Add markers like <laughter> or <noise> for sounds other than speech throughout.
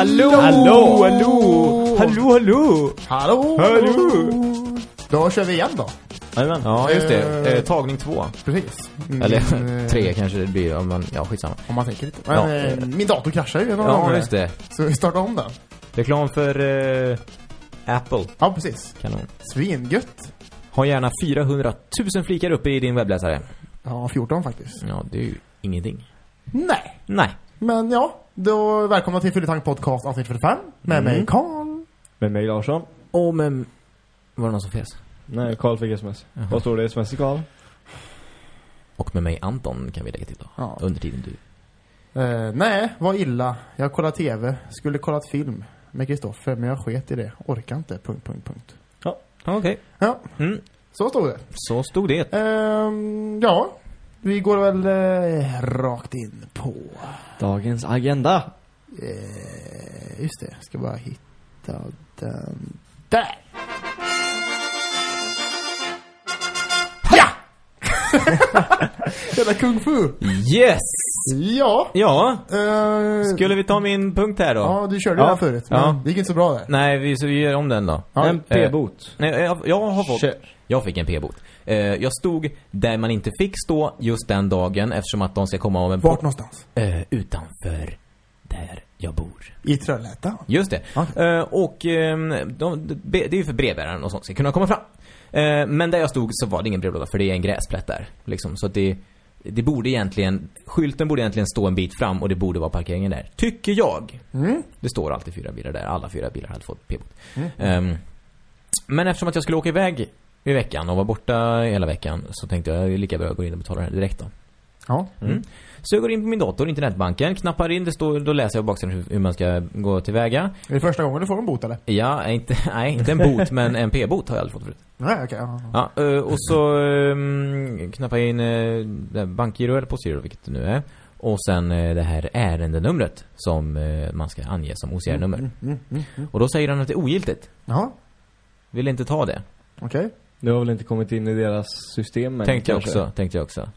Hallå! Hallå, hallå! Hallå, hallå! Hallå! Hallå! Då kör vi igen då. Jajamän. Ja, just det. Eh, Eh, tagning två. Precis. Mm, Eller eh, tre kanske det blir om man... Ja, skitsamma. Om man tänker lite. Men Ja. eh, min dator kraschade ju Ja, just det. Så vi startar om den. Reklam för eh, Apple. Ja, precis. Kanon. Svingött. Ha gärna 400 000 flikar uppe i din webbläsare. Ja, 14 faktiskt. Ja, det är ju ingenting. Nej. Nej. Men ja, då välkomna till Fylletank Podcast avsnitt 45. Med Mm. mig Karl. Med mig Larsson. Och men... Var det någon som fes? Nej, Karl fick sms. Jaha. Vad står det i sms Karl? Och med mig Anton kan vi lägga till då. Ja. Under tiden du. Eh, nej, var illa. Jag kollade tv. Skulle kollat film med Kristoffer, men jag sket i det. Orkar inte. Punkt, punkt, punkt. Okej. Ja, Mm. så stod det. Så stod det. Ehm, ja, vi går väl eh, rakt in på... Dagens agenda. Eh, just det, jag ska bara hitta den. Där! <laughs> Jävla kung fu! Yes! Ja. Ja, eh, skulle vi ta min punkt här då? Ja, du körde Ja. den förut, men Ja. det gick inte så bra där. Nej, vi, så vi gör om den då. Ja, en p-bot. Nej, jag, jag har fått... Kör. Jag fick en p-bot. Eh, jag stod där man inte fick stå just den dagen eftersom att de ska komma om en... Vart någonstans? Eh, utanför där jag bor. I Trollhättan? Just det. Okej. Eh, och ehm, de, de, det är ju för brevbäraren och sånt ska kunna komma fram. Eh, men där jag stod så var det ingen brevlåda för det är en gräsplätt där. Liksom, så att det, det borde egentligen, skylten borde egentligen stå en bit fram och det borde vara parkeringen där. Tycker jag. Mm. Det står alltid fyra bilar där. Alla fyra bilar hade fått p-bot. Mm. Ehm, men eftersom att jag skulle åka iväg i veckan och vara borta hela veckan så tänkte jag lika bra gå in och betala det här direkt då. Ja. Mm. Så jag går in på min dator, internetbanken, knappar in, det står, då läser jag baksidan hur, hur man ska gå tillväga. Är det första gången du får en bot eller? Ja, inte, <laughs> nej, inte en bot, men en p-bot har jag aldrig fått förut. Nej, okej. ja, ja. Ja, eh, och så um, knappar jag in uh, bankgiro eller postgiro, vilket det nu är. Och sen eh, det här ärendenumret som eh, man ska ange som OCR-nummer. Mm, mm, mm, mm. Och då säger han att det är ogiltigt. Jaha, Vill inte ta det. okej. Det har väl inte kommit in i deras system än, Tänkte jag kanske. också, tänkte jag också.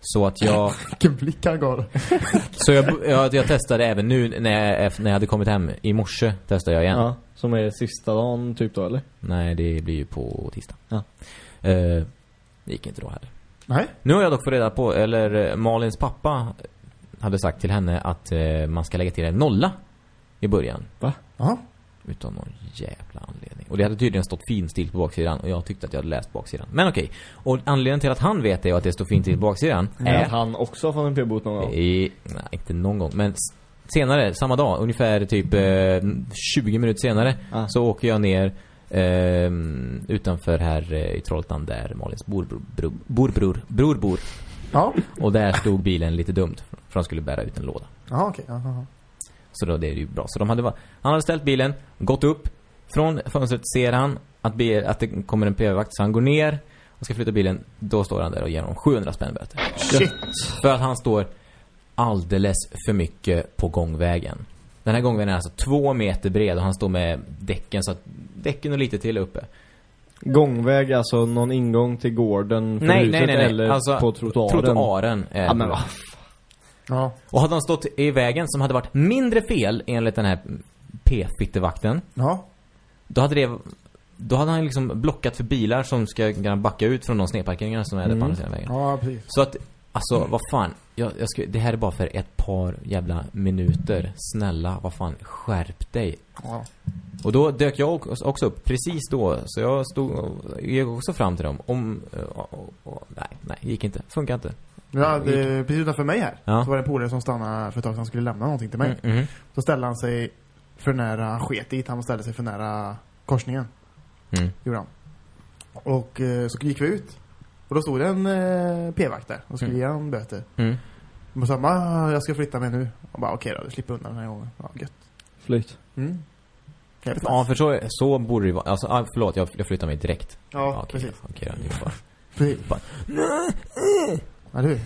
Så att jag, <laughs> Vilken blick han gav. <laughs> så jag, jag, jag testade även nu när jag, när jag hade kommit hem. I morse testade jag igen. Ja, som är sista dagen typ då, eller? Nej, det blir ju på tisdag. Ja. Eh, det gick inte då heller. Nej. Nu har jag dock fått reda på, eller eh, Malins pappa hade sagt till henne att eh, man ska lägga till en nolla i början. Jaha. Utan någon jävla anledning. Och det hade tydligen stått finstil på baksidan och jag tyckte att jag hade läst baksidan. Men okej. Och anledningen till att han vet det och att det står finstil på baksidan Är är... att han också har fått en p-bot någon gång? I, nej, inte någon gång. Men senare, samma dag, ungefär typ eh, 20 minuter senare, Ah. så åker jag ner eh, utanför här eh, i Trollhättan där Malins borbror, bror, bor. Ja. Och där stod bilen lite dumt, för de skulle bära ut en låda. Ja, ja, ja. Så då det är ju bra. Så de hade, han hade ställt bilen, gått upp. Från fönstret ser han att, be, att det kommer en p-vakt, så han går ner och ska flytta bilen. Då står han där och ger honom 700 spänn böter. Shit. För att han står alldeles för mycket på gångvägen. Den här gångvägen är alltså två meter bred och han står med däcken så att däcken och lite till är uppe. Gångväg, alltså någon ingång till gården Nej, huset nej, nej, nej. eller Alltså, på trottoaren? Trottoaren är Ja, men va? Ja. Och hade han stått i vägen som hade varit mindre fel enligt den här p-fittevakten Ja. Då hade det Då hade han liksom blockat för bilar som ska kunna backa ut från de snedparkeringarna som är där på Mm. andra sidan vägen. Ja, precis. Så att, alltså vad fan. Jag, jag ska, det här är bara för ett par jävla minuter. Snälla, vad fan, skärp dig. Ja. Och då dök jag också- upp precis då. Så jag stod gick också fram till dem. Om, och, och, och, nej, nej, gick inte. Funkar inte. Ja, det, precis utanför mig här. Ja. Så var det en polare som stannade för ett tag sedan skulle lämna någonting till mig. Mm, mhm. Så ställde han sig för nära, han sket dit, han ställde sig för nära korsningen. Mm. Gjorde han. Och eh, så gick vi ut. Och då stod det en eh, p-vakt där och skulle Mm. ge honom böter. Mm. Och sa ah, jag ska flytta mig nu. Och bara okej då, du slipper undan den här gången. Ja, gött. Flyt. Mm. Ja, för så, så borde det vara. Alltså, ah, förlåt, jag, jag flyttar mig direkt. Ja, okej, precis. okej då, det är bara. Precis. Bara, Ja, du.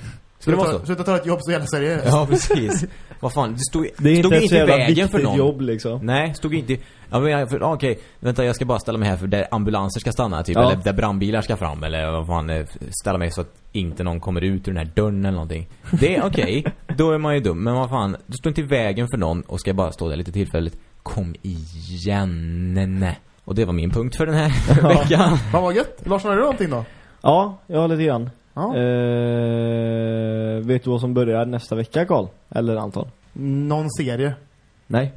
Sluta, så? sluta ta ett jobb så jävla seriöst. Ja, precis. Vad fan, det stod, Det stod inte i vägen för någon. jobb liksom. Nej, stod inte Ja men jag, för, okej, vänta jag ska bara ställa mig här för där ambulanser ska stanna typ, Ja. eller där brandbilar ska fram eller vad fan, eh, ställa mig så att inte någon kommer ut ur den här dörren eller någonting. Det är okej, <laughs> då är man ju dum, men vad fan, du står inte i vägen för någon och ska bara stå där lite tillfälligt. Kom igen. Och det var min punkt för den här <laughs> veckan. Fan vad gött. Larsson, har du någonting då? Ja, jag har lite grann. Ja. Eh, vet du vad som börjar nästa vecka, Karl? Eller Anton? Någon serie? Nej,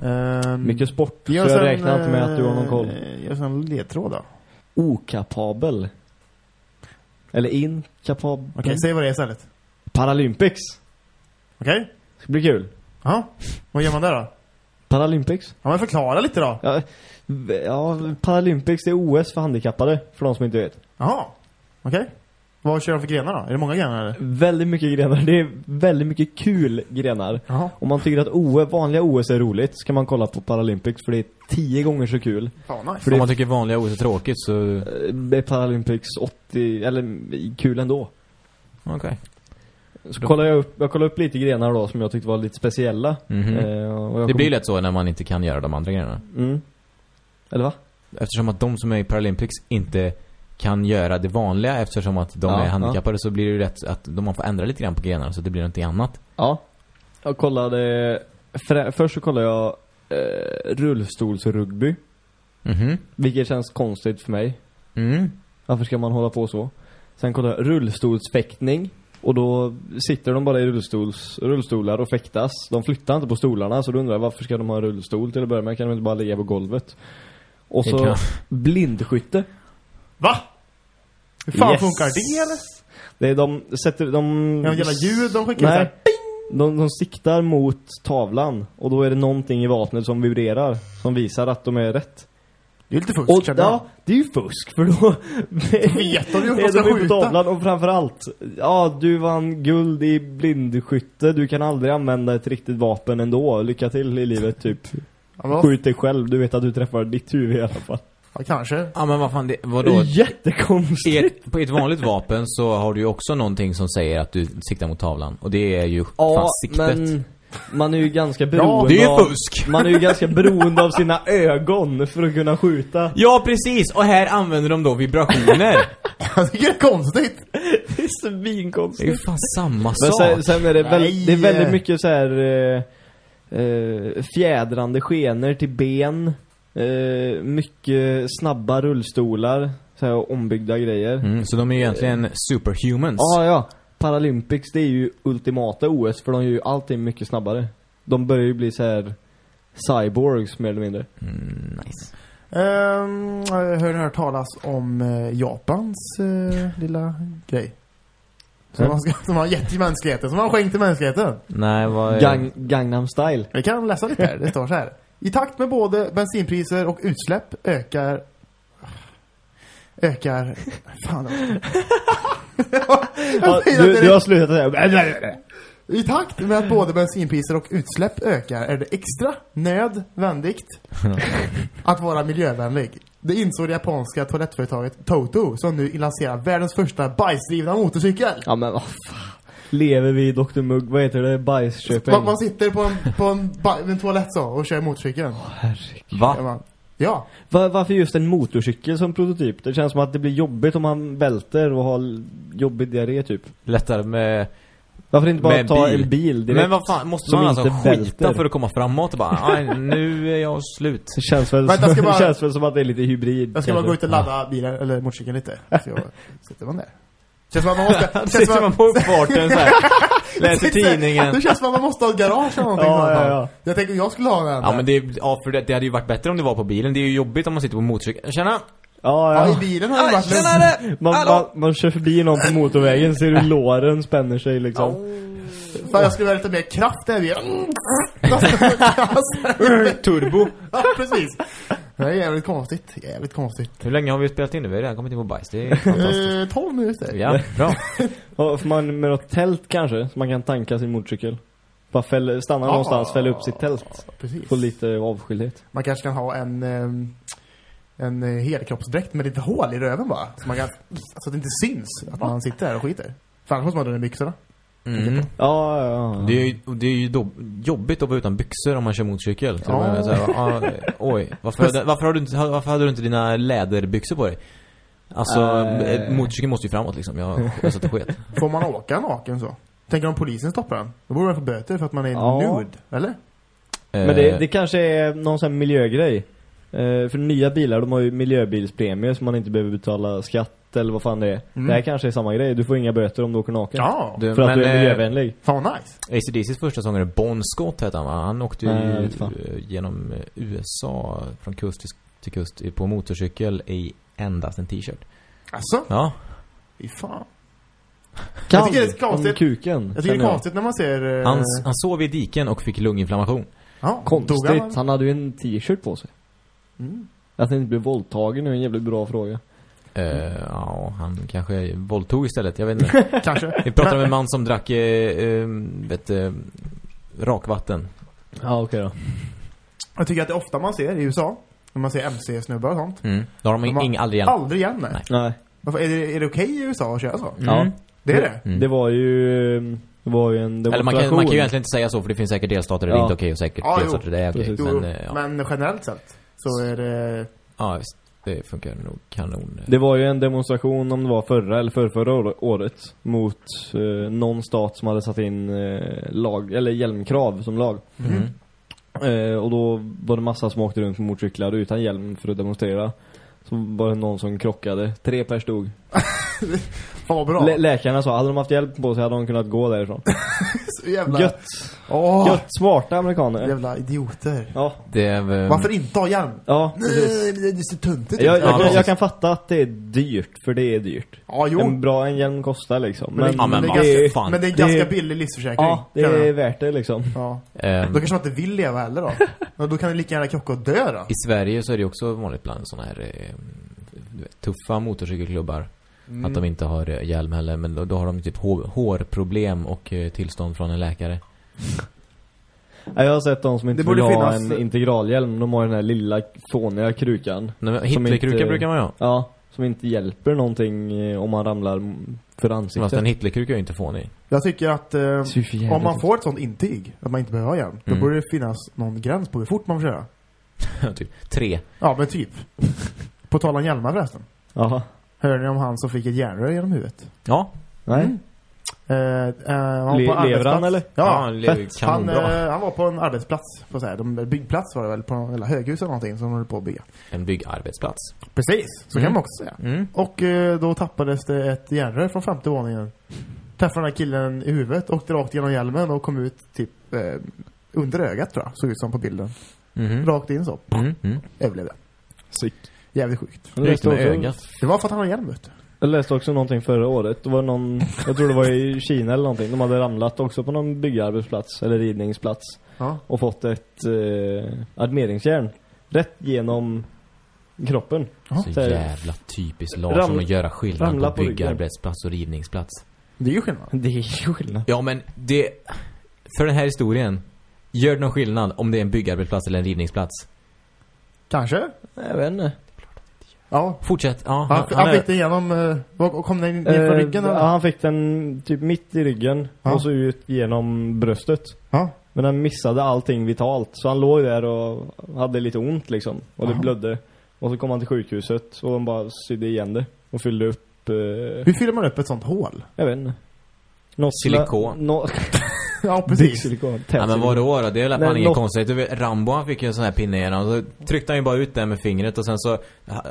Um, mycket sport. Så jag räknar inte med att du har någon koll. Ge oss en ledtråd då. Okapabel. Eller inkapabel. Okej, säg vad det är istället. Paralympics. Okej? Ska bli kul. Ja. Vad gör man där då? Paralympics. Ja, men förklara lite då. Ja, ja, Paralympics det är OS för handikappade, för de som inte vet. Jaha. Okej. Vad kör de för grenar då? Är det många grenar eller? Väldigt mycket grenar. Det är väldigt mycket kul grenar. Jaha. Om man tycker att OS, vanliga OS är roligt så kan man kolla på Paralympics för det är tio gånger så kul. Fan nice. För Om det man tycker vanliga OS är tråkigt så... Eh, är Paralympics 80, eller kul ändå. Okej. Så kollar jag upp, jag kollar upp lite grenar då som jag tyckte var lite speciella. Mhm. Eh, och jag Det kom- blir lätt så när man inte kan göra de andra grejerna. Mm. Eller va? Eftersom att de som är i Paralympics inte kan göra det vanliga eftersom att de Ja, är handikappade så blir det ju rätt att de man får ändra lite grann på grenarna så det blir någonting annat. Ja. Jag kollade, först så kollade jag eh, rullstolsrugby. Mhm. Vilket känns konstigt för mig. Mm. Varför ska man hålla på så? Sen kollade jag rullstolsfäktning. Och då sitter de bara i rullstols, rullstolar och fäktas. De flyttar inte på stolarna så då undrar jag varför ska de ha rullstol till att börja med? Kan de inte bara ligga på golvet? Och så kan- blindskytte. Va? Hur fan Yes. funkar det eller? Det är de sätter, de... Ja, jävla ljud de skickar så Nej. De, de siktar mot tavlan och då är det någonting i vapnet som vibrerar. Som visar att de är rätt. Det är lite fusk Och känner jag. ja, det är ju fusk för då... <laughs> Vet de ju är de ska på skjuta? tavlan och framförallt, ja du vann guld i blindskytte, du kan aldrig använda ett riktigt vapen ändå. Lycka till i livet typ. Skjut dig själv, du vet att du träffar ditt huvud i alla fall. Ja, kanske. Ja men vad fan, det, Det vadå? är jättekonstigt. I ett, på ett vanligt vapen så har du ju också någonting som säger att du siktar mot tavlan. Och det är ju fan Ja, siktet. men man är ju ganska beroende det är ju av... <laughs> Man är ju ganska beroende av sina ögon för att kunna skjuta. Ja, precis! Och här använder de då vibrationer. <laughs> Jag tycker det är konstigt. Det är det är ju fan samma Men sak. sen, sen är det, väl, det är väldigt mycket så här eh, eh, fjädrande skenor till ben. Eh, mycket snabba rullstolar. Så här ombyggda grejer. Mm, så de är ju egentligen superhumans. Ja, ja. Paralympics, det är ju ultimata OS för de gör ju allting mycket snabbare. De börjar ju bli så här cyborgs mer eller mindre. Mm, nice. Um, har ni hört talas om eh, Japans eh, lilla grej? Som, Ja. man som man har gett till mänskligheten, som man har skänkt till mänskligheten. Nej, vad är... Gang, Gangnam style. Vi kan läsa lite här, det står så här. I takt med både bensinpriser och utsläpp ökar... Ökar... Fan. Ja, du, du har slutat säga I takt med att både bensinpriser och utsläpp ökar är det extra nödvändigt <laughs> att vara miljövänlig. Det insåg det japanska toalettföretaget Toto som nu lanserar världens första bajsdrivna motorcykel. Ja men vad fan. Lever vi i Dr. Mugg, vad heter det? Bajsköping? Man, man sitter på en, på en, en toalett så och kör motorcykeln. Herregud. Ja, Va? man. ja. Va- varför just en motorcykel som prototyp? Det känns som att det blir jobbigt om man välter och har jobbig diarré typ. Lättare med... Varför inte bara ta bil. en bil direkt? Men vad fan, måste man alltså skita välter. för att komma framåt och bara, "Aj, nu är jag slut. Det känns väl, Vänta, som, <laughs> bara- känns väl som att det är lite hybrid. Jag ska bara kanske. gå ut och ladda bilen, eller motorcykeln lite. Så <laughs> sitter man där. Känns som att man måste... <laughs> känns Sitter man att, på uppfarten såhär, <laughs> läser tidningen. Det känns som att man måste ha ett garage eller någonting. Ja, ja, ja. Jag tänkte jag skulle ha den. Ja men det, ja, för det, det hade ju varit bättre om det var på bilen. Det är ju jobbigt om man sitter på motorcykeln. Tjena! Ja, Ja, ja. i bilen har det varit Tjenare! Man, man, man kör förbi någon på motorvägen, ser hur låren spänner sig liksom. Fan, jag skulle ha lite mer kraft där bilen. <laughs> Turbo. Ja, precis. Det är jävligt konstigt. Jävligt konstigt. Hur länge har vi spelat in nu? Vi har redan kommit in på bajs. Det är <laughs> fantastiskt. Eh, 12 minuter. Ja, bra. <laughs> Ja, får man med något tält kanske, så man kan tanka sin motorcykel. Bara fälla, stanna någonstans, fälla upp sitt tält. Precis. Få lite avskildhet. Man kanske kan ha en... ehm, en eh, helkroppsdräkt med lite hål i röven bara. Så, man kan, så att det inte syns att man sitter där och skiter. För annars måste man den i byxorna. Mm. Ja, ja, ja. Det är ju, det är ju då, jobbigt att vara utan byxor om man kör motorcykel. Ja. så här, ah, oj, varför, hade, varför, har du inte, varför hade du inte dina läderbyxor på dig? Alltså, Äh. motorcykeln måste ju framåt liksom. Jag, jag satte sket. <laughs> Får man åka naken så? Tänker om polisen stoppar den? Då borde man få böter för att man är Ja. nude, eller? Men det, Eh, det kanske är någon sån här miljögrej. Eh, för nya bilar, de har ju miljöbilspremie så man inte behöver betala skatt eller vad fan det är. Mm. Det här kanske är samma grej. Du får inga böter om du åker naken. Ja, du, För att men, du är eh, miljövänlig. fan nice. ACDCs första sångare Bon Scott hette han va? Han åkte ju Nej, jag eh, genom USA från kust till, kust på motorcykel i endast en t-shirt. Alltså, Ja. fy fan. Kan tycker det är konstigt. Kuken. Jag tycker det är konstigt när man ser... Han, han sov i diken och fick lunginflammation. ja, Konstigt. han? Han hade ju en t-shirt på sig. Mm. Att han inte blev våldtagen är en jävligt bra fråga. Eh, ja, han kanske våldtog istället. Jag vet inte. <laughs> Kanske. Vi pratar om en man som drack, eh, vet, eh, rakvatten. Ja, okej då. Jag tycker att det är ofta man ser i USA, när man ser MC-snubbar och sånt. Mm. Då har de, De ing, aldrig igen. Aldrig igen, nej. Nej. Nej. Varför, är det, är det okej i USA att köra så? Ja. Mm. Det är det? Mm. Det var ju... Det var ju en Eller man kan, man kan ju egentligen inte säga så för det finns säkert delstater där det Ja. inte är okej och säkert Ja, jo. delstater där det är okej. Jo, Men, ja. men generellt sett så är det... ja, visst. Det funkar nog kanon. Det var ju en demonstration om det var förra eller för förra år- året mot eh, någon stat som hade satt in eh, lag, eller hjälmkrav som lag. Mm. Eh, och då var det massa som åkte runt på motorcyklar utan hjälm för att demonstrera. Så var det någon som krockade. Tre pers dog. Fan vad bra. Lä läkarna sa, hade de haft hjälp på sig hade de kunnat gå därifrån. <laughs> jävla... Gött! Åh, Gött smarta amerikaner. jävla idioter. Ja. Det är, eh, Varför inte ha hjälm? Ja. Nej, det är så töntigt. Jag, jag, Ja, kan, jag kan fatta att det är dyrt, för det är dyrt. Ja, jo. En bra en hjälm kostar liksom. Men, Ja, men det är vad ganska, fan. men det är en Det- ganska billig livsförsäkring. ja, det kan är värt det liksom. Ja. eh, Då kanske man inte vill leva heller då. <laughs> Men då kan du lika gärna krocka och dö då. I Sverige så är det också vanligt bland sådana här eh, du vet, tuffa motorcykelklubbar. Mm. Att de inte har eh, hjälm heller. Men då, då har de typ hår, hårproblem och eh, tillstånd från en läkare. Ja, jag har sett de som inte Det vill ha finnas- en integralhjälm. De har den här lilla fåniga krukan. Hitlerkruka inte- brukar man ju ha. Ja, som inte hjälper någonting eh, om man ramlar för Fast ansiktet. en Hitlerkruka är ju inte fånig. Jag tycker att eh, om man får ett sånt intyg, att man inte behöver ha hjälm, då Mm. borde det finnas någon gräns på hur fort man får köra. <laughs> typ tre. Ja, men typ. På tal om hjälmar förresten. Jaha. Hör ni om han som fick ett järnrör genom huvudet? Ja. Nej. Mm. Han var Le- på lever han, arbetsplats. eller? Ja, han lever fett. han, kanonbra. eh, han var på en arbetsplats, får jag säga. De, byggplats var det väl, på någon jävla höghus eller någonting som de höll på att bygga. En byggarbetsplats. Precis, så Mm. kan man också säga. Mm. Och då tappades det ett järnrör från femte våningen. Träffade den här killen i huvudet, åkte rakt genom hjälmen och kom ut typ under ögat tror jag, såg ut som på bilden. Mhm. Rakt in så, Mm. Mm. överlevde. Sick. Jävligt sjukt. Jag läste, också, ögat? Det var för att han hade hjälm du. jag läste också någonting förra året. Det var någon, jag tror det var i Kina eller någonting. De hade ramlat också på någon byggarbetsplats, eller ridningsplats. Ja. Och fått ett eh, armeringsjärn. Rätt genom kroppen. Så Så jävla typiskt Larsson Ramla- att göra skillnad på på byggarbetsplats och rivningsplats. Det är ju skillnad. Det är ju skillnad. Ja, men det... För den här historien, gör det någon skillnad om det är en byggarbetsplats eller en rivningsplats? Kanske? Jag vet inte. Ja. Fortsätt. Ja, Han, han, han, han är, fick det igenom, eh, vad- kom den ner Eh, ryggen ja, eller? han fick den typ mitt i ryggen Ja. och så ut genom bröstet. Ja. Men den missade allting vitalt. Så han låg där och hade lite ont liksom. Och det blödde. Och så kom han till sjukhuset och de bara sydde igen det. Och fyllde upp... Eh, Hur fyller man upp ett sånt hål? jag vet inte. Något Silikon. No, <laughs> Ja, precis. silikon. ja, men vadå då? Det är väl fan inget konstigt. Rambo han fick ju en sån här pinne igen och så tryckte han ju bara ut den med fingret och sen så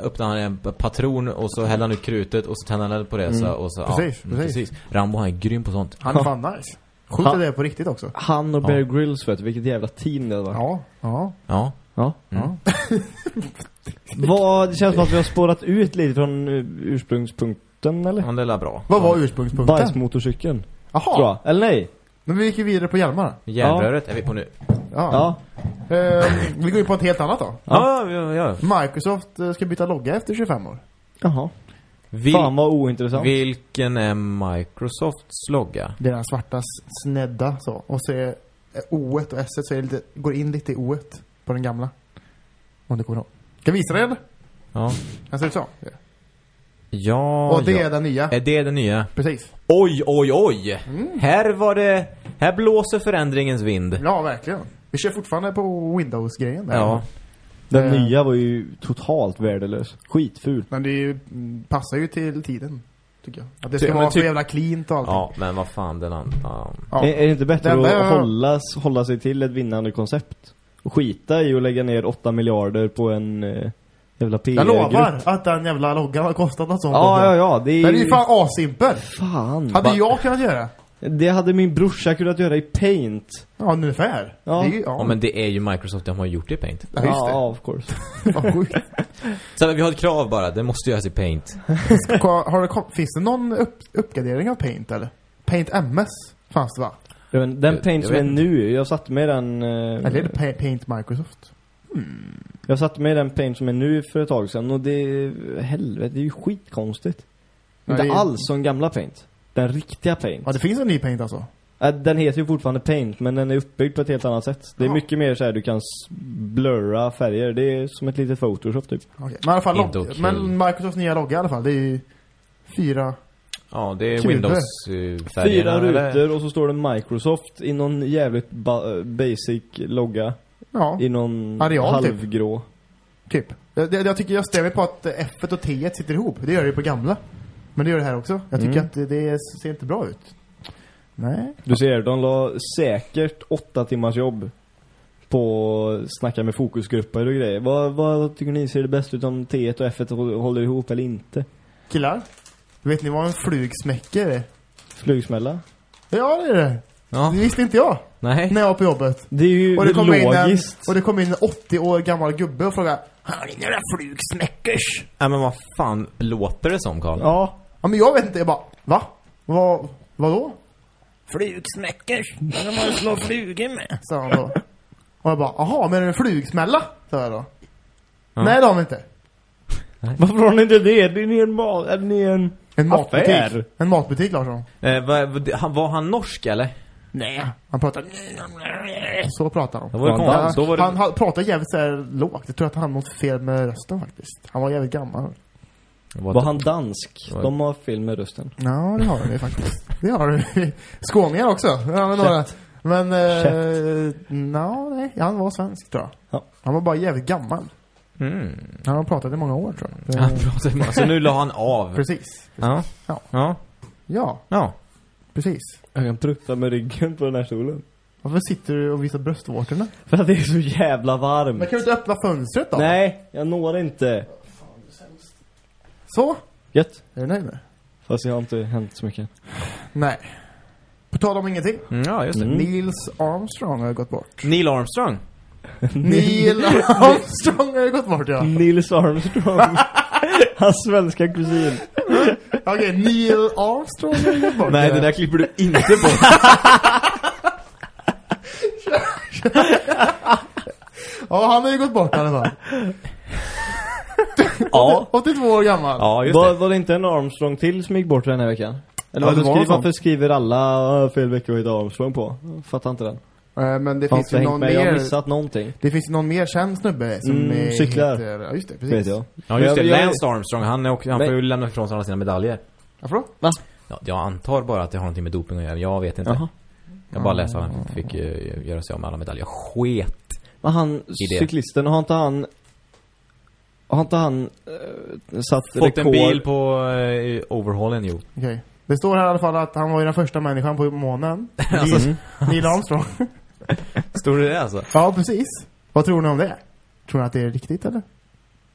öppnade han en patron och så hällde han ut krutet och så tände han eld på det så, Mm. och så, Precis, ja, mm, precis. Rambo han är grym på sånt. Han är fan nice. Sjukt det är på riktigt också. Han och Ja. Bear Grylls vet du, vilket jävla team det var. Ja, ja, Ja. Ja. Mm. ja. <laughs> Vad, det känns som att vi har spårat ut lite från eh, ursprungspunkten eller? Men det är bra. Vad var ursprungspunkten? Bajsmotorcykeln. Jaha. Eller nej? Men vi gick ju vidare på hjälmar. Järnröret är vi på nu. Ja. Ja. Eh, vi går in på ett helt annat då. Ja, ja, ja. Microsoft eh, ska byta logga efter 25 år. Jaha. Vil- Fan vad ointressant. vilken är Microsofts logga? Det är den svarta snedda så. Och så är o och s så är det lite, går in lite i o på den gamla. Om du kommer ihåg. Ska jag visa dig eller? Ja. Den ser ut så. Ja, Och det ja. är den nya. Är det det nya? Precis. Oj, oj, oj! Mm. Här var det... Här blåser förändringens vind. Ja, verkligen. Vi kör fortfarande på Windows-grejen där. Ja. Den Eh. nya var ju totalt värdelös. Skitful. Men det är ju, mm, passar ju till tiden. Tycker jag. Att det ska men vara så ty- jävla cleant och allting. Ja, men vad fan den andra... Ja. Är, är det inte bättre Den att där- hålla, hålla sig till ett vinnande koncept? Och skita i att lägga ner 8 miljarder på en eh, jävla PR-grupp? Jag lovar att den jävla loggan har kostat något sånt. Ja, ja, ja. Det är Den är ju fan asimpel. Fan. Hade jag kunnat göra. Det hade min brorsa kunnat göra i Paint. Ja, ungefär. Ja. Det är ju, ja. ja, men det är ju Microsoft, de har gjort det i Paint. Ja, just det. Ja, of course. <laughs> Så vi har ett krav bara, det måste göras i Paint. Ska- Har det finns det någon upp, uppgradering av Paint eller? Paint MS fanns det va? Den Jag- Paint jag som är nu, jag satte med den... Eh, Eller är det Pa- Paint Microsoft? Jag satte med den Paint som är nu för ett tag sedan och det... Helvete, det är ju skitkonstigt. Ja, Inte det är- alls som gamla Paint. Den riktiga Paint. Ja, det finns en ny Paint alltså? Äh, Den heter ju fortfarande Paint, men den är uppbyggd på ett helt annat sätt. Det är Ja. mycket mer så här du kan blurra färger. Det är som ett litet Photoshop typ. Okej. Men i alla fall, okej. men Microsofts nya logga i alla fall, det är ju fyra... Ja, det är. Windows-färgerna. Fyra rutor och så står det Microsoft i någon jävligt ba- basic logga. Ja, I någon Areal, typ. halvgrå. typ. Jag, jag, jag tycker jag stämmer på att F och T sitter ihop. Det gör det ju på gamla. Men det gör det här också. Jag tycker Mm. att det, det ser inte bra ut. Nej. Du ser, de la säkert åtta timmars jobb på att snacka med fokusgrupper och grejer. Vad, vad tycker ni ser det bäst ut om T1 och F1 hå- håller ihop eller inte? Killar, vet ni vad en flugsmäcker är? Flugsmälla? Ja, det är det. Ja, Det visste inte jag nej. när jag var på jobbet. Det är ju Och det kom in en, logiskt. och det kom in en 80 år gammal gubbe och frågade Har ni några flugsmäckers? Nej, men vad fan låter det som, Karl? Ja. Ja men jag vet inte, jag bara Va? Vad, vadå? Flugsmäckers? Kan man slå flugor med Sa han då Och jag bara, jaha, men är det en flugsmälla? Sa jag då Ja. Nej det har vi inte Varför har ni inte det? Det är en mat... Är ni en... En matbutik Affär. En matbutik Larsson Eh, vad- vad- han- var han norsk, eller? Nej Han pratar Så pratar han var. Då var det... Han, han pratar jävligt såhär lågt Jag tror att han hade något fel med rösten faktiskt Han var jävligt gammal Var han dansk? Var- De har fel med rösten. Ja, det har vi faktiskt. Det har vi. Skåningar också. Ja, men, några. men eh, no, nej, han var svensk tror jag. Ja. Han var bara jävligt gammal. Mm. Han har pratat i många år tror jag. Han pratade Så nu la han av. Precis. Ja. Ja. Ja. Ja, Ja. precis. Jag kan prutta med ryggen på den här stolen. Varför sitter du och visar bröstvårtorna? För att det är så jävla varmt. Men kan du inte öppna fönstret då? Nej, jag når inte. Så? Gött. Är du nöjd nu? Fast jag har inte hänt så mycket. Nej. På tal om ingenting. Mm, ja, just det. Mm. Nils Armstrong har gått bort. Neil Armstrong. <laughs> Neil Armstrong har gått bort ja. Nils Armstrong. <laughs> Hans svenska kusin. Okej, Neil Armstrong bort Nej, det där klipper du inte på. <laughs> Ja, han har ju gått bort i alla fall. Ja. 82 år gammal. Ja, just Var, det. var det inte en Armstrong till som gick bort den här veckan? Eller Ja, det varför, var skriver, varför skriver alla "Äh, fel vecka och Armstrong på? Fattar inte den. Eh, Men det Har finns ju någon med, jag har mer missat någonting. Det finns ju någon mer känd snubbe som Mm, är cyklar. Heter, ja just det, precis. Vet jag. Ja, just det. Jag- jag- Lance Armstrong, han, är också, han får ju lämna ifrån sig alla sina medaljer. Varför då? Ja, jag antar bara att det har någonting med doping att göra. Jag vet inte. Jaha. Jag bara läste att han fick uh, göra sig av med alla medaljer. Sket. Men han, cyklisten, har inte han... Har inte han uh, satt Fått rekord? en bil på uh, overhaulen, jo. Okej. Det står här i alla fall att han var ju den första människan på månen. <laughs> Neil, Neil Armstrong. Stod det det alltså? ja, precis. Vad tror ni om det? Tror ni att det är riktigt eller?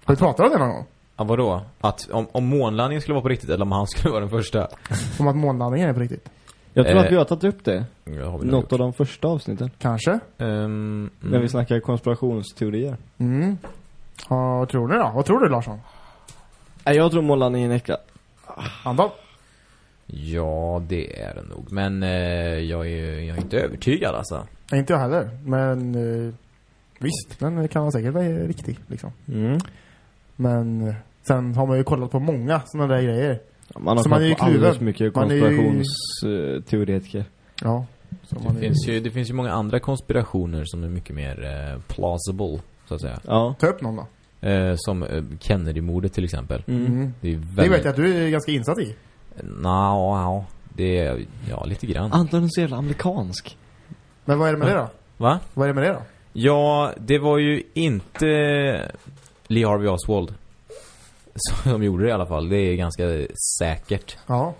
Har vi pratat om det någon gång? Ja, vadå? Att om, om månlandningen skulle vara på riktigt eller om han skulle vara den första? <laughs> Om att månlandningen är på riktigt? Jag tror Eh, att vi har tagit upp det. Ja, har vi nog Något gjort. av de första avsnitten. Kanske? Ehm, När mm. vi snackar konspirationsteorier. Mm. Ja, vad tror ni då? Vad tror du Larsson? Nej, jag tror månlandningen är äkta. Anton? Ja, det är det nog. Men eh, jag, är, jag är inte övertygad alltså. Nej, inte jag heller. Men eh, visst, den kan säkert vara riktig liksom. Mm. Men eh, sen har man ju kollat på många sådana där grejer. Man har Så man är ju kollat på alldeles mycket Man är ju- konspirationsteoretiker. Ja. Så man Det är finns, ju, det finns ju många andra konspirationer som är mycket mer eh, plausible, så att säga. Ja. Ta upp någon då. Eh, som eh, Kennedy-mordet till exempel. Mm. Det är ju Det väldigt... vet jag att du är ganska insatt i. Nå, ja, det är, ja, lite grann. Anton är så jävla amerikansk. Men vad är det med det då? Va? Vad är det med det då? Ja, det var ju inte Lee Harvey Oswald <laughs> som gjorde det i alla fall. Det är ganska säkert. Ja.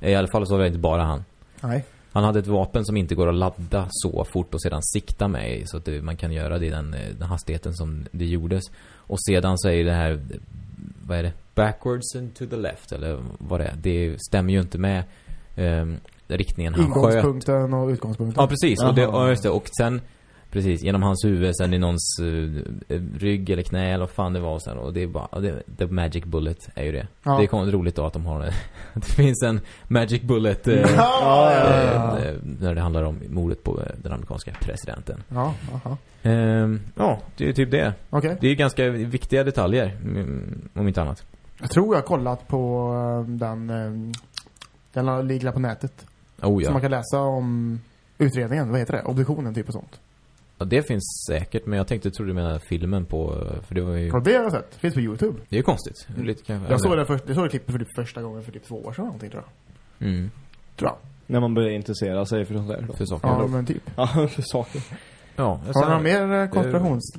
I alla fall så var det inte bara han. Nej. Han hade ett vapen som inte går att ladda så fort och sedan sikta med så att det, man kan göra det i den, eh, den hastigheten som det gjordes. Och sedan så är det här, vad är det? Backwards and to the left, eller vad det är. Det stämmer ju inte med ehm, riktningen han sköt. Ingångspunkten och utgångspunkten. Ja, precis. Och, det, ja, just det. och sen, precis, genom hans huvud, sen i någons eh, rygg eller knä eller vad fan det var sen. Och det är bara, det, the magic bullet är ju det. Ja. Det är roligt då att de har det. <laughs> det finns en magic bullet eh, Ja, ja, ja, ja. eh, när det handlar om mordet på den amerikanska presidenten. Ja, aha. Ehm, ja, det är ju typ det. Okej. Det är ganska viktiga detaljer, mm, om inte annat. Jag tror jag har kollat på den, den ligger på nätet. Oh Som man ja. kan läsa om utredningen, vad heter det? Obduktionen typ och sånt. ja. Det finns säkert, men jag tänkte, tror du menar filmen på, för det var ju, Och det har jag sett. Finns på Youtube. det är ju konstigt. Lite kanske. Jag såg det, först, jag såg det klippet för typ första gången för typ två år sedan någonting tror jag. Mm, Tror jag. När man börjar intressera sig för sånt där då. för saker. Ja, men typ. Ja, <laughs> för saker. Ja, jag Har du några mer eh, konspirations...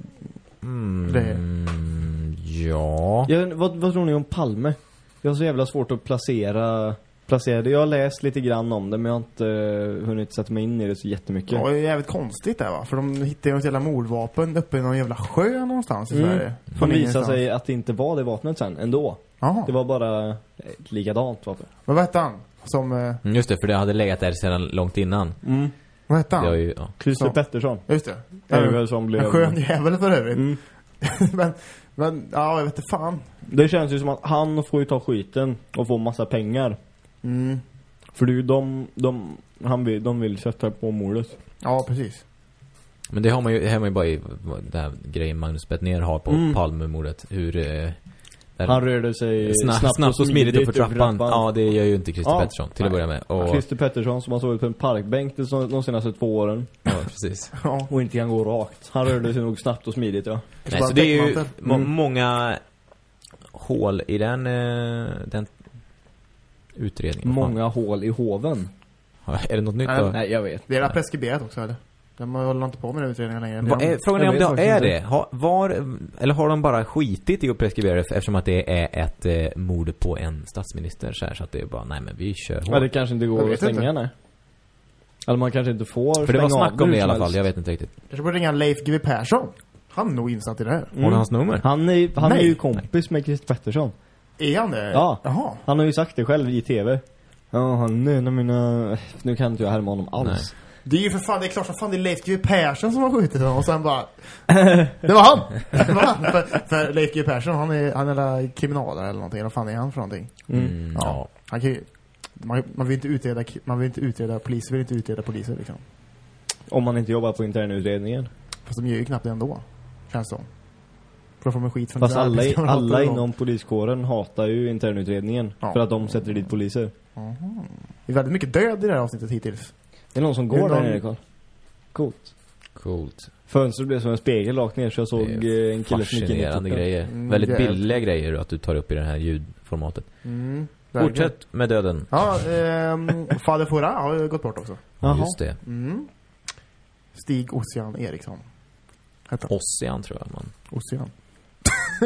Mm, ja. Ja, vad, vad tror ni om Palme? Jag har så jävla svårt att placera, placera det. Jag har läst lite grann om det men jag har inte uh, hunnit sätta mig in i det så jättemycket. Ja, det är jävligt konstigt där va? För de hittade ju ett jävla mordvapen uppe i någon jävla sjö någonstans i Mm. Sverige. Det Från visade ingenstans. sig att det inte var det vapnet sen, ändå. Jaha. Det var bara ett likadant vapen. Men vad hette han? Som... Mm, Just det, för det hade legat där sedan långt innan. Mm. Vad hette Det han? ju, ja. Christer Så. Pettersson. Just det. Det är väl som blev... en skön jävel för övrigt. Mm. <laughs> men, men, ja, jag vet inte fan. Det känns ju som att han får ju ta skiten och få massa pengar. Mm. För det är ju de, de, han vill, de vill sätta på mordet. Ja, precis. Men det har man ju, har man ju bara i den här grejen Magnus Bettner har på Mm. Palmemordet. Hur... Eh, där- Han rörde sig snabbt, snabbt och smidigt upp för trappan. Ja, det gör ju inte Christer Ja. Pettersson till att Nej. börja med. Och, Christer Pettersson som har sovit på en parkbänk de, senaste två åren. ja, precis. <laughs> Ja. Och inte kan gå rakt. Han rörde sig nog snabbt och smidigt ja. Nej, så det är ju Mm. många hål i den, eh, den utredningen. Många hål i hoven. Ja, Är det något nytt Nej, då? Nej jag vet. Det är preskriberat också eller? De håller inte på med den utredningen längre. Va, är, frågan är om det är det. Ha, var, eller har de bara skitit i att preskribera det eftersom att det är ett eh, mord på en statsminister så, här, så att det är bara, nej men vi kör Ja hårt. det kanske inte går att stänga inte. nej. Eller man kanske inte får För det var snack om det i alla fall, jag vet inte riktigt. Jag borde ringa Leif GW Persson. Han är nog insatt i det här. Har du hans nummer? Han är, han är ju kompis med Christer Pettersson. Är han det? Ja. Jaha. Han har ju sagt det själv i tv. Ja, han är en av mina... Nu kan inte jag härma honom alls. Nej. Det är ju för fan, det är klart som fan det är Leif GW Persson som har skjutit honom och sen bara... <laughs> det var han! Det var han. För, för Leif GW Persson, han är, han är la kriminalare eller någonting. Vad fan är han för någonting? Mm. Ja. ja. Han kan ju... Man, man vill inte utreda, man vill inte utreda, poliser vill inte utreda poliser liksom. Om man inte jobbar på internutredningen. Fast de gör ju knappt det ändå. Känns det som. Får man skit från Fast sina alla, alla <laughs> inom poliskåren hatar ju internutredningen. Ja. För att de sätter dit poliser. Jaha. Det är väldigt mycket död i det här avsnittet hittills. Det är någon som Det går där någon- nere Carl. Coolt. Coolt. Fönstret blev som en spegel rakt ner så jag såg Det eh, en kille som gick in i grejer. Mm, Väldigt jävligt. billiga grejer att du tar upp i det här ljudformatet. Mm. Fortsätt med döden. Ja, ehm, Fader Fora har ju gått bort också. Jaha. Just det. Mm. Stig Ossian Eriksson. Ossian tror jag man. Ossian.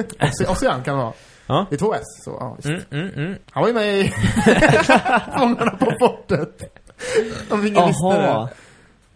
Ossi- <laughs> Ossian kan det vara. Ja. Det är två S, så ja. Mm, mm, mm. Han var ju med i <laughs> Fångarna på fortet. Om ingen visste det.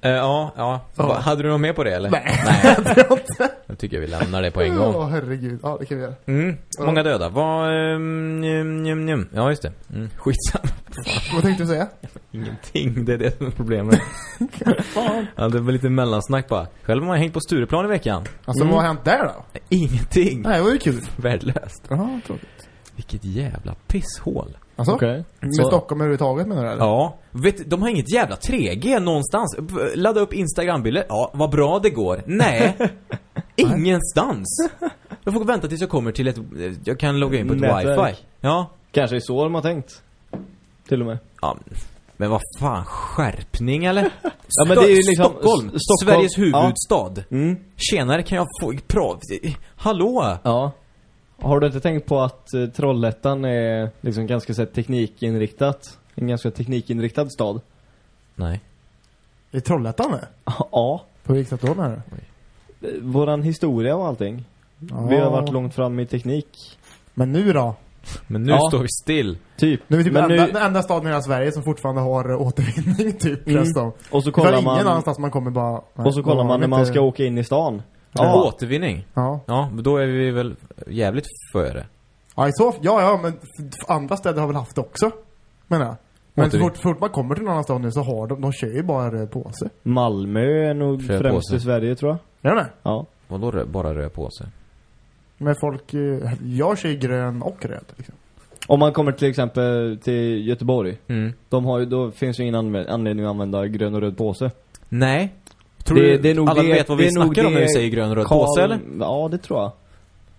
Eh, ja, ja. Va, Hade du något mer på det eller? Nej, Nej. <laughs> det tror jag inte. Jag tycker vi lämnar det på en Åh, gång. herregud. Ja, det kan vi göra. Mm. Många döda. Vad... Um, njum, njum, njum. Ja, just det. Mm. Skitsamma. <laughs> Vad tänkte du säga? <laughs> Ingenting. Det är det som är problemet. <laughs> ja, det var lite mellansnack bara. Själv har man hängt på Stureplan i veckan. Alltså, Mm. vad har hänt där då? Ingenting. Nej, det var ju kul. Värdelöst. Ja, tråkigt. Vilket jävla pisshål. Alltså? Okej. Med Så- Stockholm överhuvudtaget menar du eller? Ja. Vet, de har inget jävla 3G någonstans. Ladda upp Instagram-bilder. Ja, vad bra det går. Nej. Ingenstans. <laughs> Jag får vänta tills jag kommer till ett... Jag kan logga in på ett Nätverk. wifi. Ja. Kanske är så de har tänkt. Till och med. ja. Men vad fan, skärpning eller? <laughs> Ja, men det är ju liksom- Stockholm, Stockholm, Sveriges huvudstad. Mm. Tjenare, kan jag få prata? Hallå? Ja. Har du inte tänkt på att eh, Trollhättan är liksom ganska så här, teknikinriktat? En ganska teknikinriktad stad? Nej. I Trollhättan med? Ja. På vilket sätt då menar du? Våran historia och allting. Vi har varit långt fram i teknik. Men nu då? Men nu Ja. står vi still. Typ. Nu är vi typ Men enda, nu- den enda staden i hela Sverige som fortfarande har eh, återvinning typ, Mm. som. Och så För kollar ingen man... annanstans man kommer bara... nej, Och så kollar man när man inte- ska åka in i stan. Ja. Återvinning. Ja. Ja, men då är vi väl jävligt före. Ja, i så, ja, ja, men andra städer har väl haft det också, menar jag. Men så fort, fort man kommer till en annan stad nu så har de, de kör ju bara röd påse. Malmö är nog främst i Sverige tror jag. Gör det? Ja. Vadå rö- bara röd påse? Men folk, eh, jag kör ju grön och röd liksom. Om man kommer till exempel till Göteborg. Mm. De har ju, då finns ju ingen anvä- anledning att använda grön och röd påse. Nej. Tror Det- du det är nog alla det- vet vad vi är snackar om när vi säger grön och röd Karl- påse eller? Ja, det tror jag.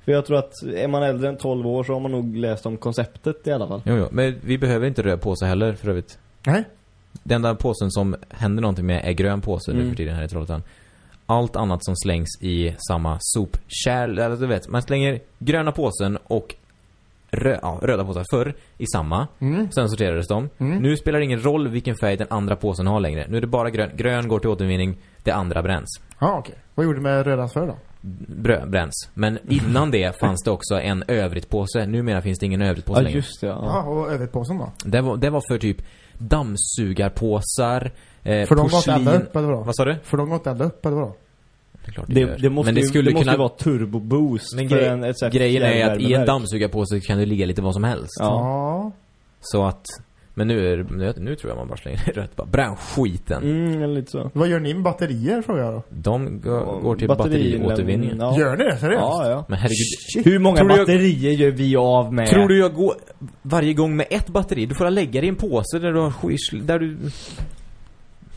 För jag tror att är man äldre än 12 år så har man nog läst om konceptet i alla fall. Jo, jo. Men vi behöver inte röd påse heller för övrigt. Nej? Den enda påsen som händer någonting med är grön påse nu Mm. för tiden här i Trollhättan. Allt annat som slängs i samma sopkärl, eller du vet, man slänger gröna påsen och rö ja, röda påsar förr i samma. Mm. Sen sorterades de. Mm. Nu spelar det ingen roll vilken färg den andra påsen har längre. Nu är det bara grön. Grön går till återvinning, det andra bränns. Ja, okej. Vad gjorde du med röda för då? Brö bränns. Men innan det fanns det också en övrigt påse. Numera finns det ingen övrigt påse Ja, längre. just det. Ja, Ja. och vad övrigt påsen då? Det var, det var för typ dammsugarpåsar, eh, För de går inte elda porslin. upp eller vadå? Vad sa du? För de inte elda upp eller vadå? Det, det, Det, det måste, Men det ju, skulle det måste kunna... ju vara turboboost Men för grej, en, ett grejen är att i en dammsugarpåse kan det ligga lite vad som helst. Ja. Så att... Men nu, är, nu, nu tror jag man bara slänger rött. Bara bränn skiten. Mm, lite så. Vad gör ni med batterier frågar jag då? De går, går till batteriåtervinningen. Ja. Gör ni det? Seriöst? Ja, ja. Men herregud. Shit. Hur många Tror du jag- batterier gör vi av med? Tror du jag går varje gång med ett batteri? Du får lägga det i en påse där du har skit, där du...